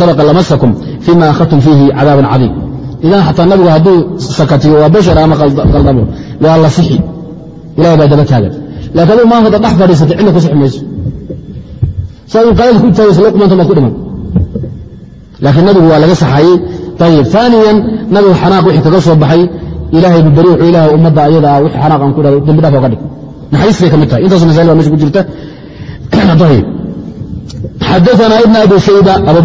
sabaqa lamasakum fima akhadtum fiihi cadaaban cadiim idan xataa nabigu hadduu sakatiyo waa bashar ama qaldamo waa la sixi ilahay baa daba taagan laakiin aduu maanta dhex fadhiisatay cidna ku sixi saa in qaadada ku taagaysa kumanta baad ku dhiman laakiin nabigu waa laga saxayey ayib aaniyan nabigu xanaaq wixii kaga soo baxay ilahay bu beri wuxuu ummadda ayada ah wixii xanaaq aan ku dhahay dembi dhaaf oga dhig naxariis bay ka mid tahay intaas masail baa ku jirta ayib xadaثna ibn abi shayba abu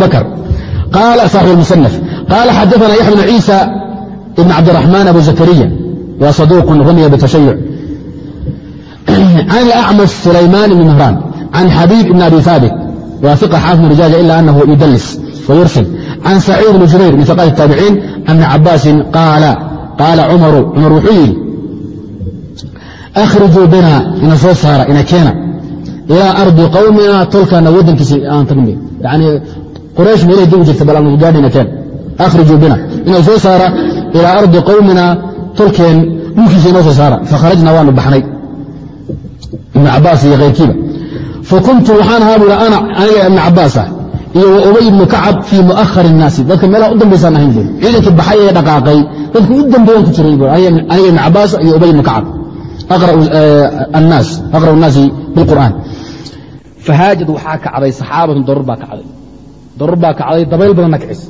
qaala saaxib اlmusanaf qaala xadaana yaxya bnu ciisa ibn cabdiraxmaan abu zakariya waa saduuqun rumiya bitashayuc can alacmash sulaymaan ibni mihraan can xabiib ibn abi haabit waa iqa xaafid rijaaja ila anahu yudalis wayursil can saciid bni jubayr min iqaati الtaabiciin can ibni cabaasin qaala qaala cumaru cumar wuxuu yidhi akhrijuu bina ina soo saara ina keena ilaa ardi qowmina tolkaana waddankiisa aan tagna yani quraysh meelay degi jirta bal aan gaadhina keen akhrijuu bina ina soo saara ilaa ardi qowmina tolkeen dhulkiisa inoo soo saara fakharajna waanu baxnay ibn cabaas iyo keyrkiiba fakuntu waxaan ahaa bui ana aniga ibn cabaas ah iyo wa ubay ibnu kacab fii mu'ahar الnaasi dadka meelaha u dambaysaan ahayn bui ciidankii baxay ee dhaqaaqay dadka u dambeeyaan ku jiray bu aniga ibn cabaas iyo ubay ibnu kacab aqra'u الnaasi biاlqur'an fahaajad waxaa kacday saxaabatun darur baa kacday darur baa kacday dabayl badanna kicisa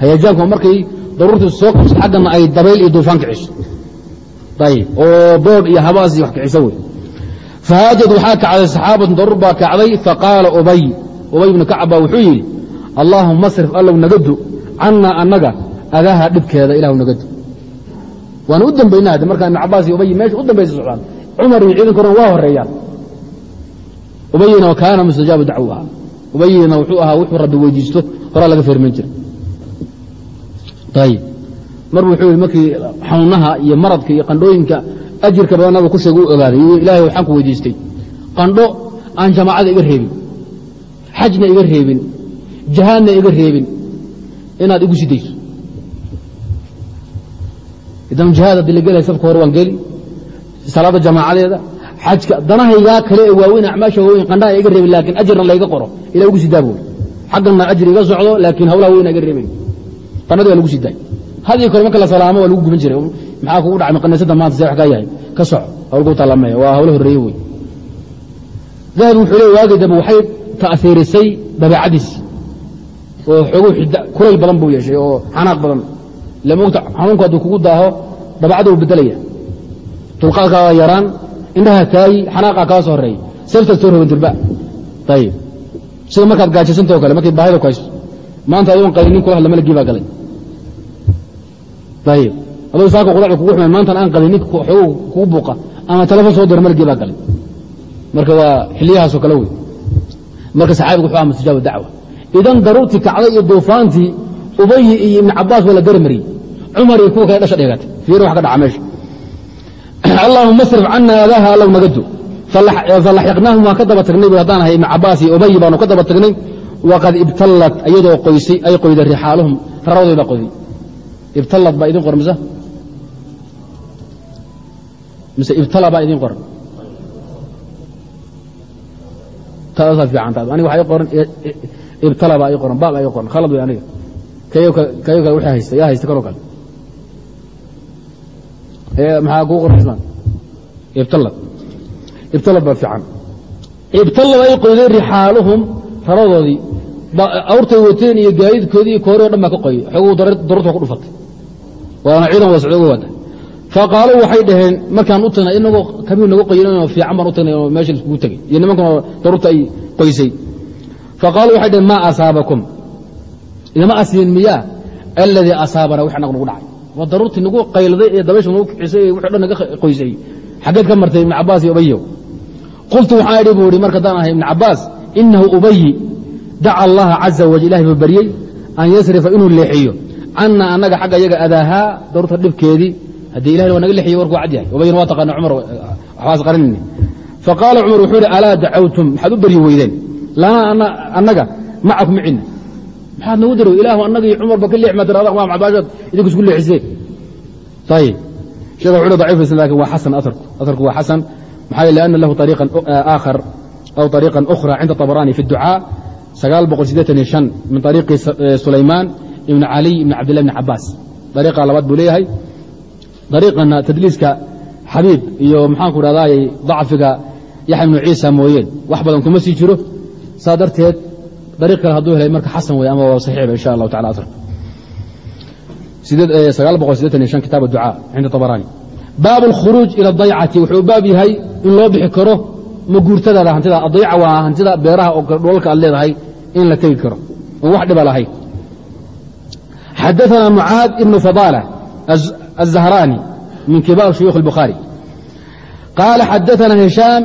hayajaanku markay daruurtii soo qabsa xaggana ay dabayl iyo duufaan kiciso ayb oo boodh iyo habaas iyo wax kicisa wey fahaajad waxaa kacday saxaabatun darur baa kacday faqaala ubay. Ubay ibnu kacab baa wuxuu yidhi allaahuma asrif allow nagadu cannaa annaga agaha dhibkeeda ilahu nagadu. Waana u dambayna hadde markaa ibnu cabaas iyo ubay meesha u dambaysa socdaan. Cumar iyo ciidanka waa horeeyaan ubayina kaana mustajaabu dacwo ahaa ubayina wuxuu ahaa wuxuu rabbi weydiisto horaa laga feerman jiray ayib mar wuxuu yidhi markii xanuunaha iyo maradka iyo qandhooyinka ajirka badan nabiga ku sheega u ogaaday. Ilaahay waxaan ku weydiistay. Qandho aan jamaacada iga reebin xajna iga reebin jihaadna iga reebin inaad igu sidayso idan jihaad haddii la gelaya safka hore waan geli. Salaadda jamaacadeeda xajka danahaygaa kale ee waaweyn acmaasha waaweyn qandhaha iga reebin laakiin ajirna layga qoro ila ugu sidaa buuri xaggana ajir iga socdo laakiin hawlaha weyna iga reebin. Qandhadi waa lagu sidaay haddii kore marka la salaamo waa lagu guban jiray. Maxaa kugu dhacay? Qanaysada maanta see wax kaa yahay. Ka soco. Hawlgu taalamaya waa hawlo horreeye wey dahabi wuxuu leey waagi dambe waxay ta'hiirisay dabeecadiisi oo xoogu kulayl badan buu yeeshay oo xanaaq badan. Lamogta xanuunku hadduu kugu daaho dabeecada uu bedelaya dulqaadkaa yaraan indhaha taayi xanaaqa kaa soo horeey selta soo rogan dirba. Ayib sida markaad gaajasantao kale markay baahida ku hayso maanta adoon qalinin kula hadla malgii baa galay. Ayib adoo saaka qudacda kugu xumay maantan aan qalinin xoogu kugu buuqa ama telefon soo diro malgii baa galay. Marka waa xiliyahaasoo kale wey. Marka saxaabigu wuxuu aha mustajaaba dacwa. Idan daruurtii kacday iyo duufaantii ubayi iyo ibni cabaas waa la garamariyey cumar iyo kuwa kale dhasha dheegatay fiir wax ka dhaca meesha allaahuma asrif cana adaha allow nagadu falaxiqnaahum waan ka daba tagnay haddaan ahay ibn cabaas iyo ubay baanu ka daba tagnay. Waqad ibtallat iyadoo qoysay ay qoyday rixaaluhum raradoy baa qoyday ibtallat baa idin qoran mise mise ibtala baa idin qoran taasaa fiican taas. Aniga waxaa ii qoran ibtala baa ii qoran ba baa ii qoran khalad wey aniga. Kayo kale wixii haysta yaa haysta kaloo kale maxaa kuu qoran ismaan ibtalad ibtalad baa fiican. Ibtalad ay qoyday rixaaluhum raradoodii. Awrtay wateen iyo gaadiidkoodii iyo koori dhan baa ka qoyay xooguu daruurta ku dhufatay. Waana ciidan wada socdo wada faqaaluu waxay dhaheen markaan u tagnay inagoo kabiir nagu qoyinoo fiican baan u tagnay oo meesha iskugu tegey iyo nimankan daruurta ay qoysay. Faqaaluu waxay dhaheen maa asaabakum. Idama asiin miyaa? Aladii asaabana wix anagu nagu dhacay waa daruurtii nagu qayladay ee dabaysha nagu kicisay ee wixi dhan naga qoysay. Xaggeed ka martay ibn cabaas iyo ubayow qultu waxaan idhi buu ihi marka haddaan ahay ibn cabaas inahu ubayi daca allaha caza wajal ilahay buu baryey an yasrifa inuu leexiyo. Cana annaga xagga iyaga adaahaa daruurta dhibkeedii haddii ilahay waa naga leexiye warku waa cad yahay. Ubayna waa taqaana cumar waxbaas qarinayni faqaala cumar wuxuu ihi alaa dacawtum? Maxaad u baryi weydeen lanaa annaga macakum micina maxaad nagu daro ilaahu annaga iyo cumarba ka leex maatiraada waa cabaashaad idinku isku leexisee ayib sheekh wuxuu daciif lakin waa xasan aarku aarku waa xasan maxaa yeele lianna lahu ariiqan aakhar aw ariiqan ukhra cinda طabarani fi الducaa sagaal boqol sideetan iyo shan min ariiqi sulaymaan ibn caliy ibn cabdillah ibn cabaas ariiqa labaad buu leeyahay ariiqana tadliiska xabiib iyo maxaanku dhahday dacfiga yaxya ibnu ciisa mooyeen wax badan kuma sii jiro saa darteed dariiq kale hadduu helay marka xasan wey ama waa saxiiba insha allahu tacala asrka sagaal boqol sideetan iyo shan kitaab ducaa cinda طabarani baab اlkhuruuj ila daycati wuxuu baab yahay in loo bixi karo ma guurtadaada hantida adayca waa hantida beeraha oo dholalka aad leedahay in la tegi karo oon wax dhiba lahayn xadaثna mucaad ibn fadaalة الزهrاني min kibaar shuyuukh الbukhaarي qaala xadaثna hishaam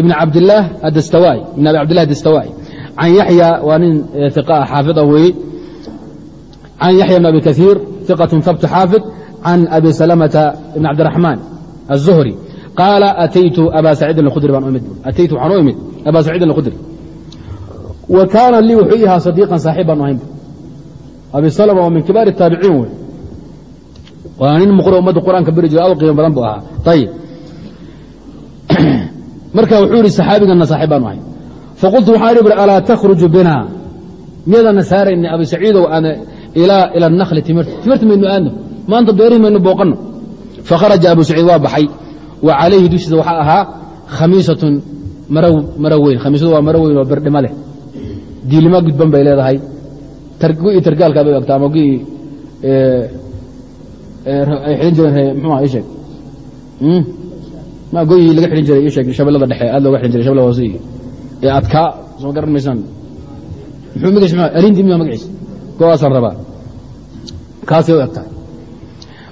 ibn cabdlah adastawai ibn abi cabdillah adastawaa'i can yaxya waa nin iqa xaafida weeye can yaxya bn abi kaiir iqaة habt xaafid can abi salamةa ibn cabdiraxmaan الzuhri qaala ataytu aba saciidin اkhudri baan imid ataytu waxaan u imid aba saciidin اkhudri wa kaana lii wuxuu ii ahaa sadiiqan saaxiib baan ahayn abi salma oo min kibaar الtaabiciin wey waa nin muqri ummadda qur'aanka beri jiro aad u qiimo badan buu ahaa ayib marka wuxuu ihi saxaabiganna saaxiib baanu ahay faqultu waxaan ihi buri alaa takhruju bina miyadana saarayni abi saciidow aan ilaa ila nakli timirta timirta maynu aadno maanta beerihi maynu booqanno fakharaja abu saciid waa baxay wa calayhi dushiisa waxaa ahaa khamiisatun maro weyn khamiisadu waa maro weyn oo birdhimo leh diilimo gudban bay leedahay gu'ii targaalkaa bay ogtaa ama gu'ii ay xidhin jireen mxuuha ii sheeg goyii laga xidhin jiray ii shabeellada dhexe aad looga xidhin jiray shabellada hoose ee adkaa soo garan maysaan muxuu magaciis mxu alindi miya magaciis go'aasaan rabaa kaasay u eg tahay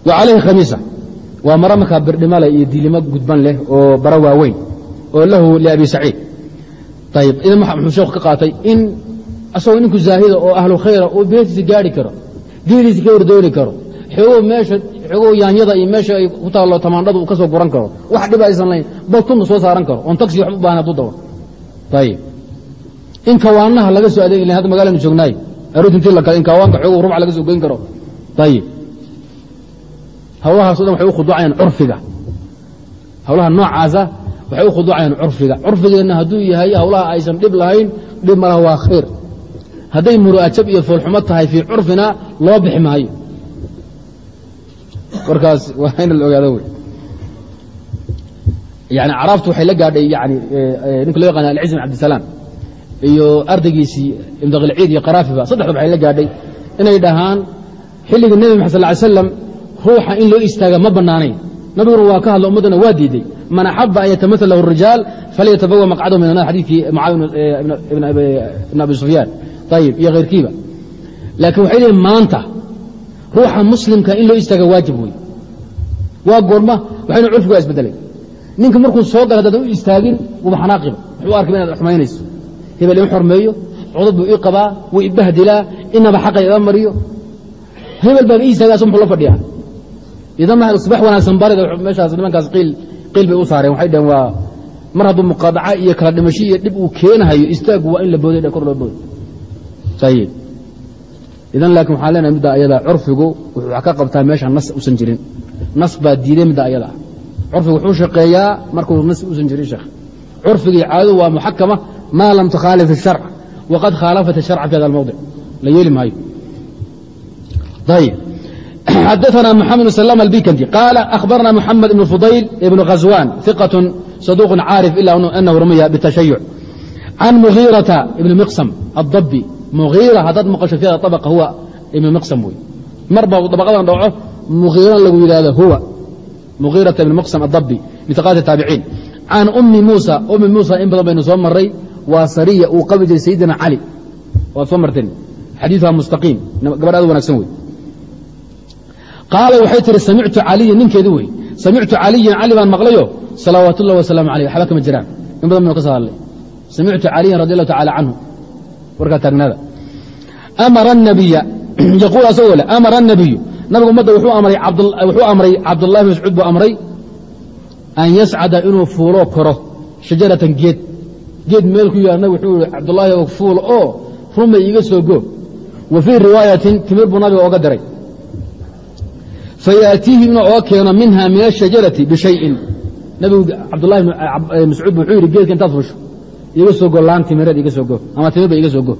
wa calayhi khamiisa waa maro markaa birdhimale iyo diilimo gudban leh oo bara waaweyn oo lahu liabi saciid ayib idan muxuu sheekhu ka qaatay in asagoo ninku zaahida oo ahlu khayra oo beertiisa gaari karo geeliisa ka hordooni karo xoogow meesha xoogow yaanyada iyo meesha ay ku taallo tamaandhadu uu ka soo guran karo wax dhiba aysan lahayn baltunna soo saaran karo oon tagsi wax u baahan hadduu dabo ayib in kawaanaha laga soo adeeg hadda magaalanu joognaay aroot intii la kale in kawaanka xoogow rubac laga soo goyn karo ayib hawlahaaso dhan waxay u khuduucayaan curfiga hawlaha noocaasa waxay u khuduucayaan curfiga curfigeenna hadduu yahay hawlaha aysan dhib lahayn dhib malaha waa khayr hadday muru'ajab iyo foolxumo tahay fii curfina loo bixi maayo warkaas waa in la ogaado wey yani caraabtu waxay la gaadhay yani ninka loo yaqaana alciz bin cabdisalaam iyo ardaygiisii imdaqilciid iyo qaraafiba saddexdaba waxay la gaadhay inay dhahaan xilliga nebi maxad sal ly slam ruuxa in loo istaaga ma bannaanayn nabiguna waa ka hadla ummadduna waa diiday man axaba an yatamatala lahu الrijaal falyatabawa maqcadahu min annar xadiidkii mucaawiya ibn abi sufyaan ayib iyo khayrkiiba laakiin waxay leeyiin maanta ruuxa muslimka in loo istaaga waajib wey waa goorma waxayna curfigu waa isbedelay ninka markuu soo gala u istaagin wuba xanaaqiba wuxuu arkaba inaad xumaynayso. Hebel ima xormeeyo codod buu ii qabaa wuu ibahdilaa inaba xaqa iga mariyo. Hebel baan ii muxuu la fadhiyaa. Idan ma subax wanaagsan barida meeshaas nimankaas qiil bay u saareen. Waxay dhaheen waa mar hadduu muqaadaca iyo kala dhimasho iyo dhib uu keenahayo istaagu waa in la booday kor loo booday. Ayib idan laakiin waxaan leenahay midda ayada curfigu wuxuu wax ka qabtaa meesha nas usan jirin. Nas baa diiday midda ayada curfigu wuxuu shaqeeyaa markuu nas usan jirin sheekh curfigii caadadu waa muxakama maa lam tukhaalif الsharc waqad khaalafat الsharca fi hada almawdic la yeeli maayo ayib xadaثna mxamed بن سلام الbikndi qاala أkhbarna mحamed بن فضayl بن غزوان ثiqة صaduq caarif ila أnahu rumiya bالتashayuc can muغيiرaةa ibn miqsm الضbi muغيira haddaad maqasho fi hada طبقa huwa ibn miqsm wey marba dabaqadan dhaco muغiiran lagu yidhahdo huwa muغيiرaةa ibn miqsm الضbi min ثiqaati التaaبiciin can umi muسى umi muسى in badan baynu soo maray waa sariya uu qabi jiray sayidina cali waad soo marteen xadiiثha mustaqiim gabadh aad wanagsan wey qaala waxay tihi samictu caliya ninkeedi wey samictu caliyan cali baan maqlayo salawaat ullahi wasalaamu aleyh waxba kama jiraan in badan baynu ka soo hadlay samictu caliyan radi allahu tacala canhu warkaa taagnaada amara الnabiya yaquul asagoo le amara الnabiyu nabigu ummadda wuxuu amray cabdullahi bn mascuud buu amray an yascada inuu fuulo koro shajaratan geed. Geed meel ku yaal nabig wuxuu yihi cabdullaahi o fuul oo rumay iiga soo go. Wa fii riwaayatin timir buu nabiga oga diray fayaatiihi inuu oga keeno minha min ashajarati bishayin. Nabigu cabdulahi mascuud wuxuu yidhi geedka intaad fusho iga soo go laan timireed iga soo go ama timir ba iga soo go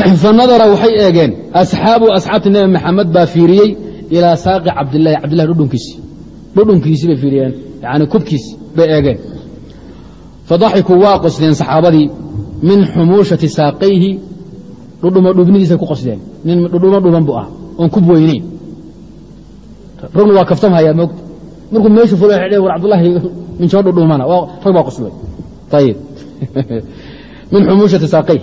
fanadara waxay eegeen asxaabu asxaabti nebi maxamed baa fiiriyey ilaa saaqi cabdilahi cabdillahi dhudhunkiisi. Dhudhunkiisi bay fiiriyeen yani kubkiisi bay eegeen. Fadaxikuu waa qosleen saxaabadii min xumuushati saaqayhi dhudhuma dhubnidiisay ku qosleen nin dhudhuma dhuban buu ah oon kub weyneyn ragna waa kaftamhayaa moogta markuu meeshu ful war cabdulahi minjoo dhudhumana rag baa qoslay ayib min xumuushati saaqayh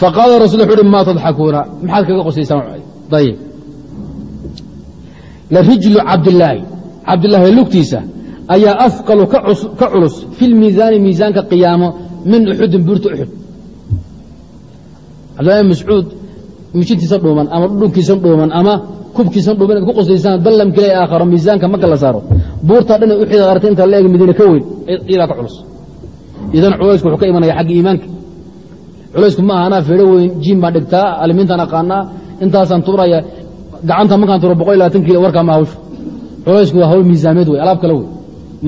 faqaala rasul wuxu uhi maa tadxakuuna maxaad kaga qosaysaan ayib larijlu cabdilaahi cabdilaahi lugtiisa ayaa afqalu ka culus fi lmiisaani miisaanka qiyaamo min uxudin buurta uxud cabdillahi mascuud mijintiisa dhuuman ama dhudhunkiisa dhuuman ama kubkiisa dhuuman inaad ku qosaysaan ballamkila aakharo miisaanka marka la saaro buurtaa dhan uxid aragtay inta la eg madiine ka weyn iyadaa ka culus idan culaysku wuxuu ka imanaya xagga iimaanka culaysku ma aha anaa feedho weyn jiim baan dhigtaa alimiintaan aqaanaa intaasaan tuuraya gacanta markaan tuuro boqol iyo labaatan kilo warkaa ma hawshu. Culaysku waa hawl miisaameed wey alaab kale wey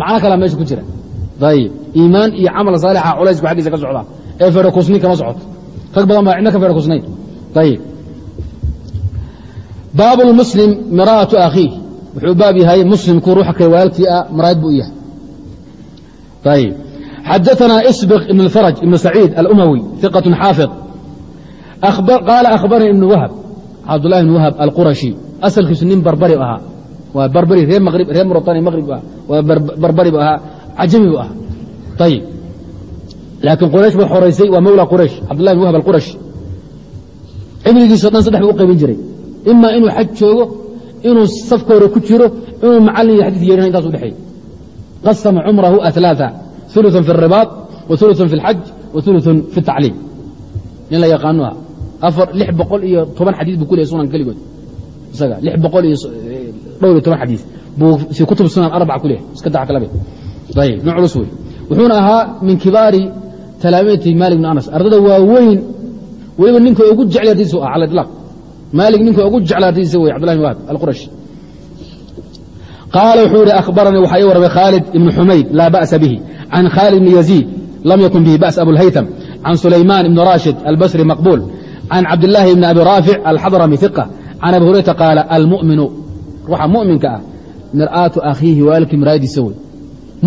macno kalaa meesha ku jira. Ayib iimaan iyo camal saalixa culaysku xaggiisa ka socdaa ee feedho kusni kama socoto rag badan baa cidna ka feedho kusnayn ayib baab lmuslim miraa'atu akhiih wuxuu baab yahay muslimku ruuxa kale walaalkii ah maraayad buu u yahay. Ayib xadaثna isbq ibn اfarج ibn saciid alأmawi ثiqaة xaafiظ qaala akhbarani ibn wahb cabdulahi ibn wahb alqurashi asalkiisu nin barbari ahaa waa barbari reer reer murtani maqrib ah waa barbari bu ahaa cajami bu ahaa ayib laakiin quraysh bay xoraysay waa mawla quraysh cabdullahi ibn wahb alqurashi cimrigiiso dhan saddex buu u qaybin jiray ima inuu xaj joogo inuu safka hore ku jiro inuu macallin iyo xadiis yeedhina intaas u dhexeey qasama cumrahu aثلاثa ثuluثa fi الribaaط wa ثuluثa fi اlxaj wa ثuluثun fi الtacliim nin la yaqaanu ah afar lix boqol iyo toban xadiis buu ku lehay sunan keligood isaga lix boqol iyo dhowr iyo toban xadiis buu fi kutub sunan arbaca ku lehay iska dax kalabe ayib nin culus wey wuxuuna ahaa min kibaari talaamiidati malik bn anas ardada waaweyn weliba ninka ugu jeclay ardiisu ah cala iطlaaq maalik ninka ugu jecla ardiisa wey cabdullah bn wahab alqurashi qaala wuxuu yihi akhbaranii waxaa ii warramay khaalid ibn xumayd laa ba'sa bihi can khaalid bni yaziid lam yakun bihi ba's abulhaytam can sulaymaan ibni raashid albasri maqbuul can cabdillaahi bni abi raafic alxadrami iqa can abi hurayrata qaala almuminu ruuxa muminka ah mir'aatu akhiihi walaalkii muraayadiisa wey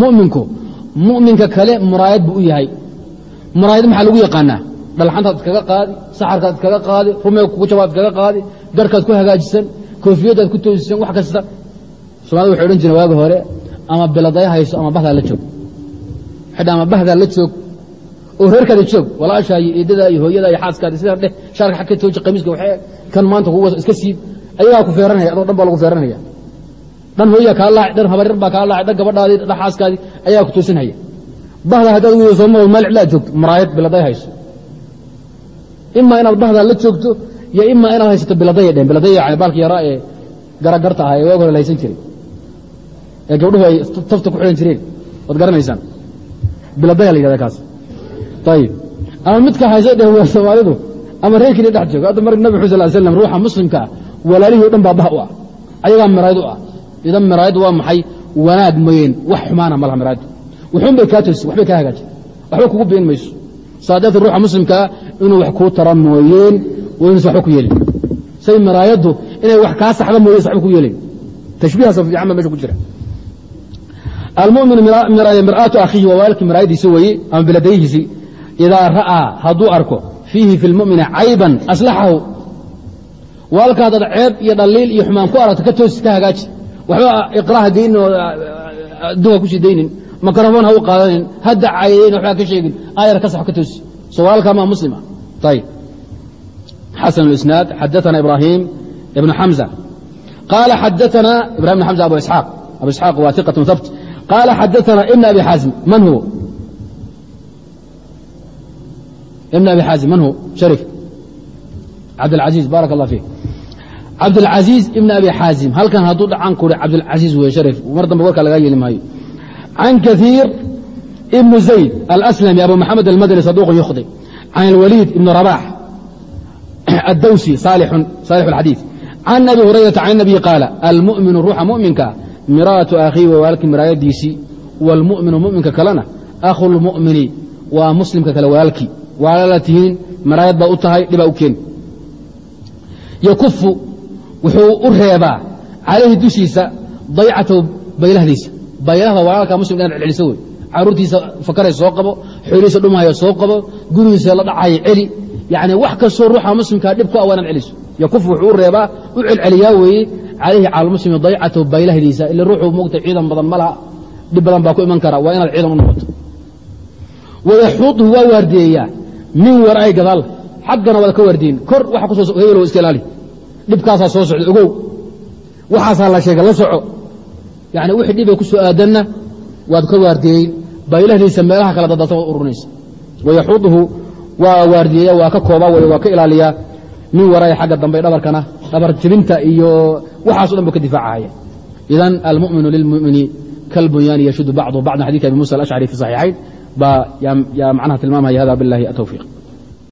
muminku muminka kale muraayad buu u yahay muraayad maxaa lagu yaqaanaa dhalxantaad iskaga qaadi saxarkaad iskaga qaadi rumeeg kugu jabaad iskaga qaadi garhkaad ku hagaajisan koofiyadaad ku toosisan wax kasta somalida waxay odhan jireen waagi hore ama beladaya hayso ama bahdaa la joog. Xidha ama bahdaa la joog. Oo reerkaada joog walaashaa iyo eedadaa iyo hooyadaa iyo xaaskaada sidaa dheh shaarka xag tooji qamiiska waxee kan maanta kugu iska siib ayagaa ku feeranaya adoo dhan baa lagu feeranaya. Dhan hooyaa kaa laacay dhan habaryar baa kaa laacay dhan gabadhaadii dhan xaaskaadii ayagaa ku toosinhaya bahda haddaad weydo sooma meel cidlaad joogto maraayad biladay hayso. Imaa inaad bahdaa la joogto iyo imaa inaad haysato biladaya dheen biladaya yani baalka yaraa ee garagarta ahaa ee waag hore la haysan jiray ee gabdhuhu ay tafta ku xidhan jireen. Waad garanaysaan. Biladaya la yidhahda kaas. Ayib ama midka haysa dheh waa soomaalidu ama reerkiina dhex joogo. Hadda mar nabi xu sal slam ruuxa muslimkaa walaalihii o dhan baa bah u ah. Ayagaa miraayad u ah. Idan miraayaddu waa maxay? Wanaag mooyeen. Wax xumaana ma laha miraayaddu wuxuun kaa toosi waxbay kaa hagaajin waxba kugu been mayso. Saadaata ruuxa muslimkaa inuu wax kuu tara mooyeen waynuusa waxba ku yeelin say miraayaddu inay wax kaa saxda mooyeen waxba ku yeelayn tashbiihaas fiican ba meesha ku jira almuminu mir'aatu akhiihi waa walaalkii miraayadiisa weeye ama biladayhiisii idaa ra'aa hadduu arko fiihi fi lmumini cayban aslaxahu walaalka haddaad ceeb iyo dhaliil iyo xumaan ku aragto ka toosi ka hagaaji waxba iqraha geynin oo adduunka ku sii daynin makrofon ha u qaadanin hadda caydayn waxbaa ka sheegin aayar ka sax ka toosi soo walaalkaa maa muslima ayib xasan اlisnaad xadaana ibrahim ibnu xamza qaala xadaana ibrahim ibn xamza abu isxaaq abu isxaaq waa iqat habt qaala xadaana ibn abi xaazim man huwa ibn abi xaazim man huwa sharif cabdاlcaziiz baarak allah fiik cabdاlcaziiz ibn abi xaazim halkan hadduu dhacan ku cabdاlcaziiz wey sharif mar dambe warkaa lagaa yeeli maayo can kaiir ibn zayd alأslami abu maxamed almadani saduq yukhdi can اlwaliid ibn rabax addawsi saalix اlxadiiث can abi hurayrata can nabiyi qaala almuminu ruuxa muminka miraatu akhiihi waa walaalkii miraayadiisii wاlmuminu muminka kalena akhu lmumini waa muslimka kale walaalkii walaala tihiin miraayad baa u tahay dhibaa u keeni yakufu wuxuu u reebaa calayhi dushiisa daycatahu baylahdiisa. Baylahda walaalka muslimka inaad celceliso wey caruurtiisa fakaray soo qabo xoolihiisa dhumaya soo qabo gurigiisa la dhacaya celi. Yani wax kastoo ruuxa muslimkaa dhib ku a waa inaad celiso. Yakufu wuxuu u reebaa u celceliyaa weeye calayhi cala lmuslimi daycatahu baylahdiisa ila ruuxuu mogta ciidan badan ma dhib badan baa ku iman kara waa inaad ciidan u noqoto wayaxuuduhu waa waardiyeeyaa min waraai gadaal xaggana waad ka waardiyin kor waxa ku soo hebelo iska ilaali dhibkaasaa soo socda ogow waxaasaa la sheega la soco yani wixii dhibay ku aadanna waad ka waardiyeyn baylahdiisa meelaha kale dadata waad ururinaysa wayaxuuduhu waa waardiyeeya waa ka kooba wey waa ka ilaaliyaa min waraaya xagga dambe dhabarkana dhabar iyo waxaaso dhan bu ka difaacahaya idan almuminu lilmumini kalbunyaani yashudu bacdu bacdan xadika abi musa alashcari fi saxiixayn baa yaa macnaha tilmaamaya hada biاllahi atowfiiq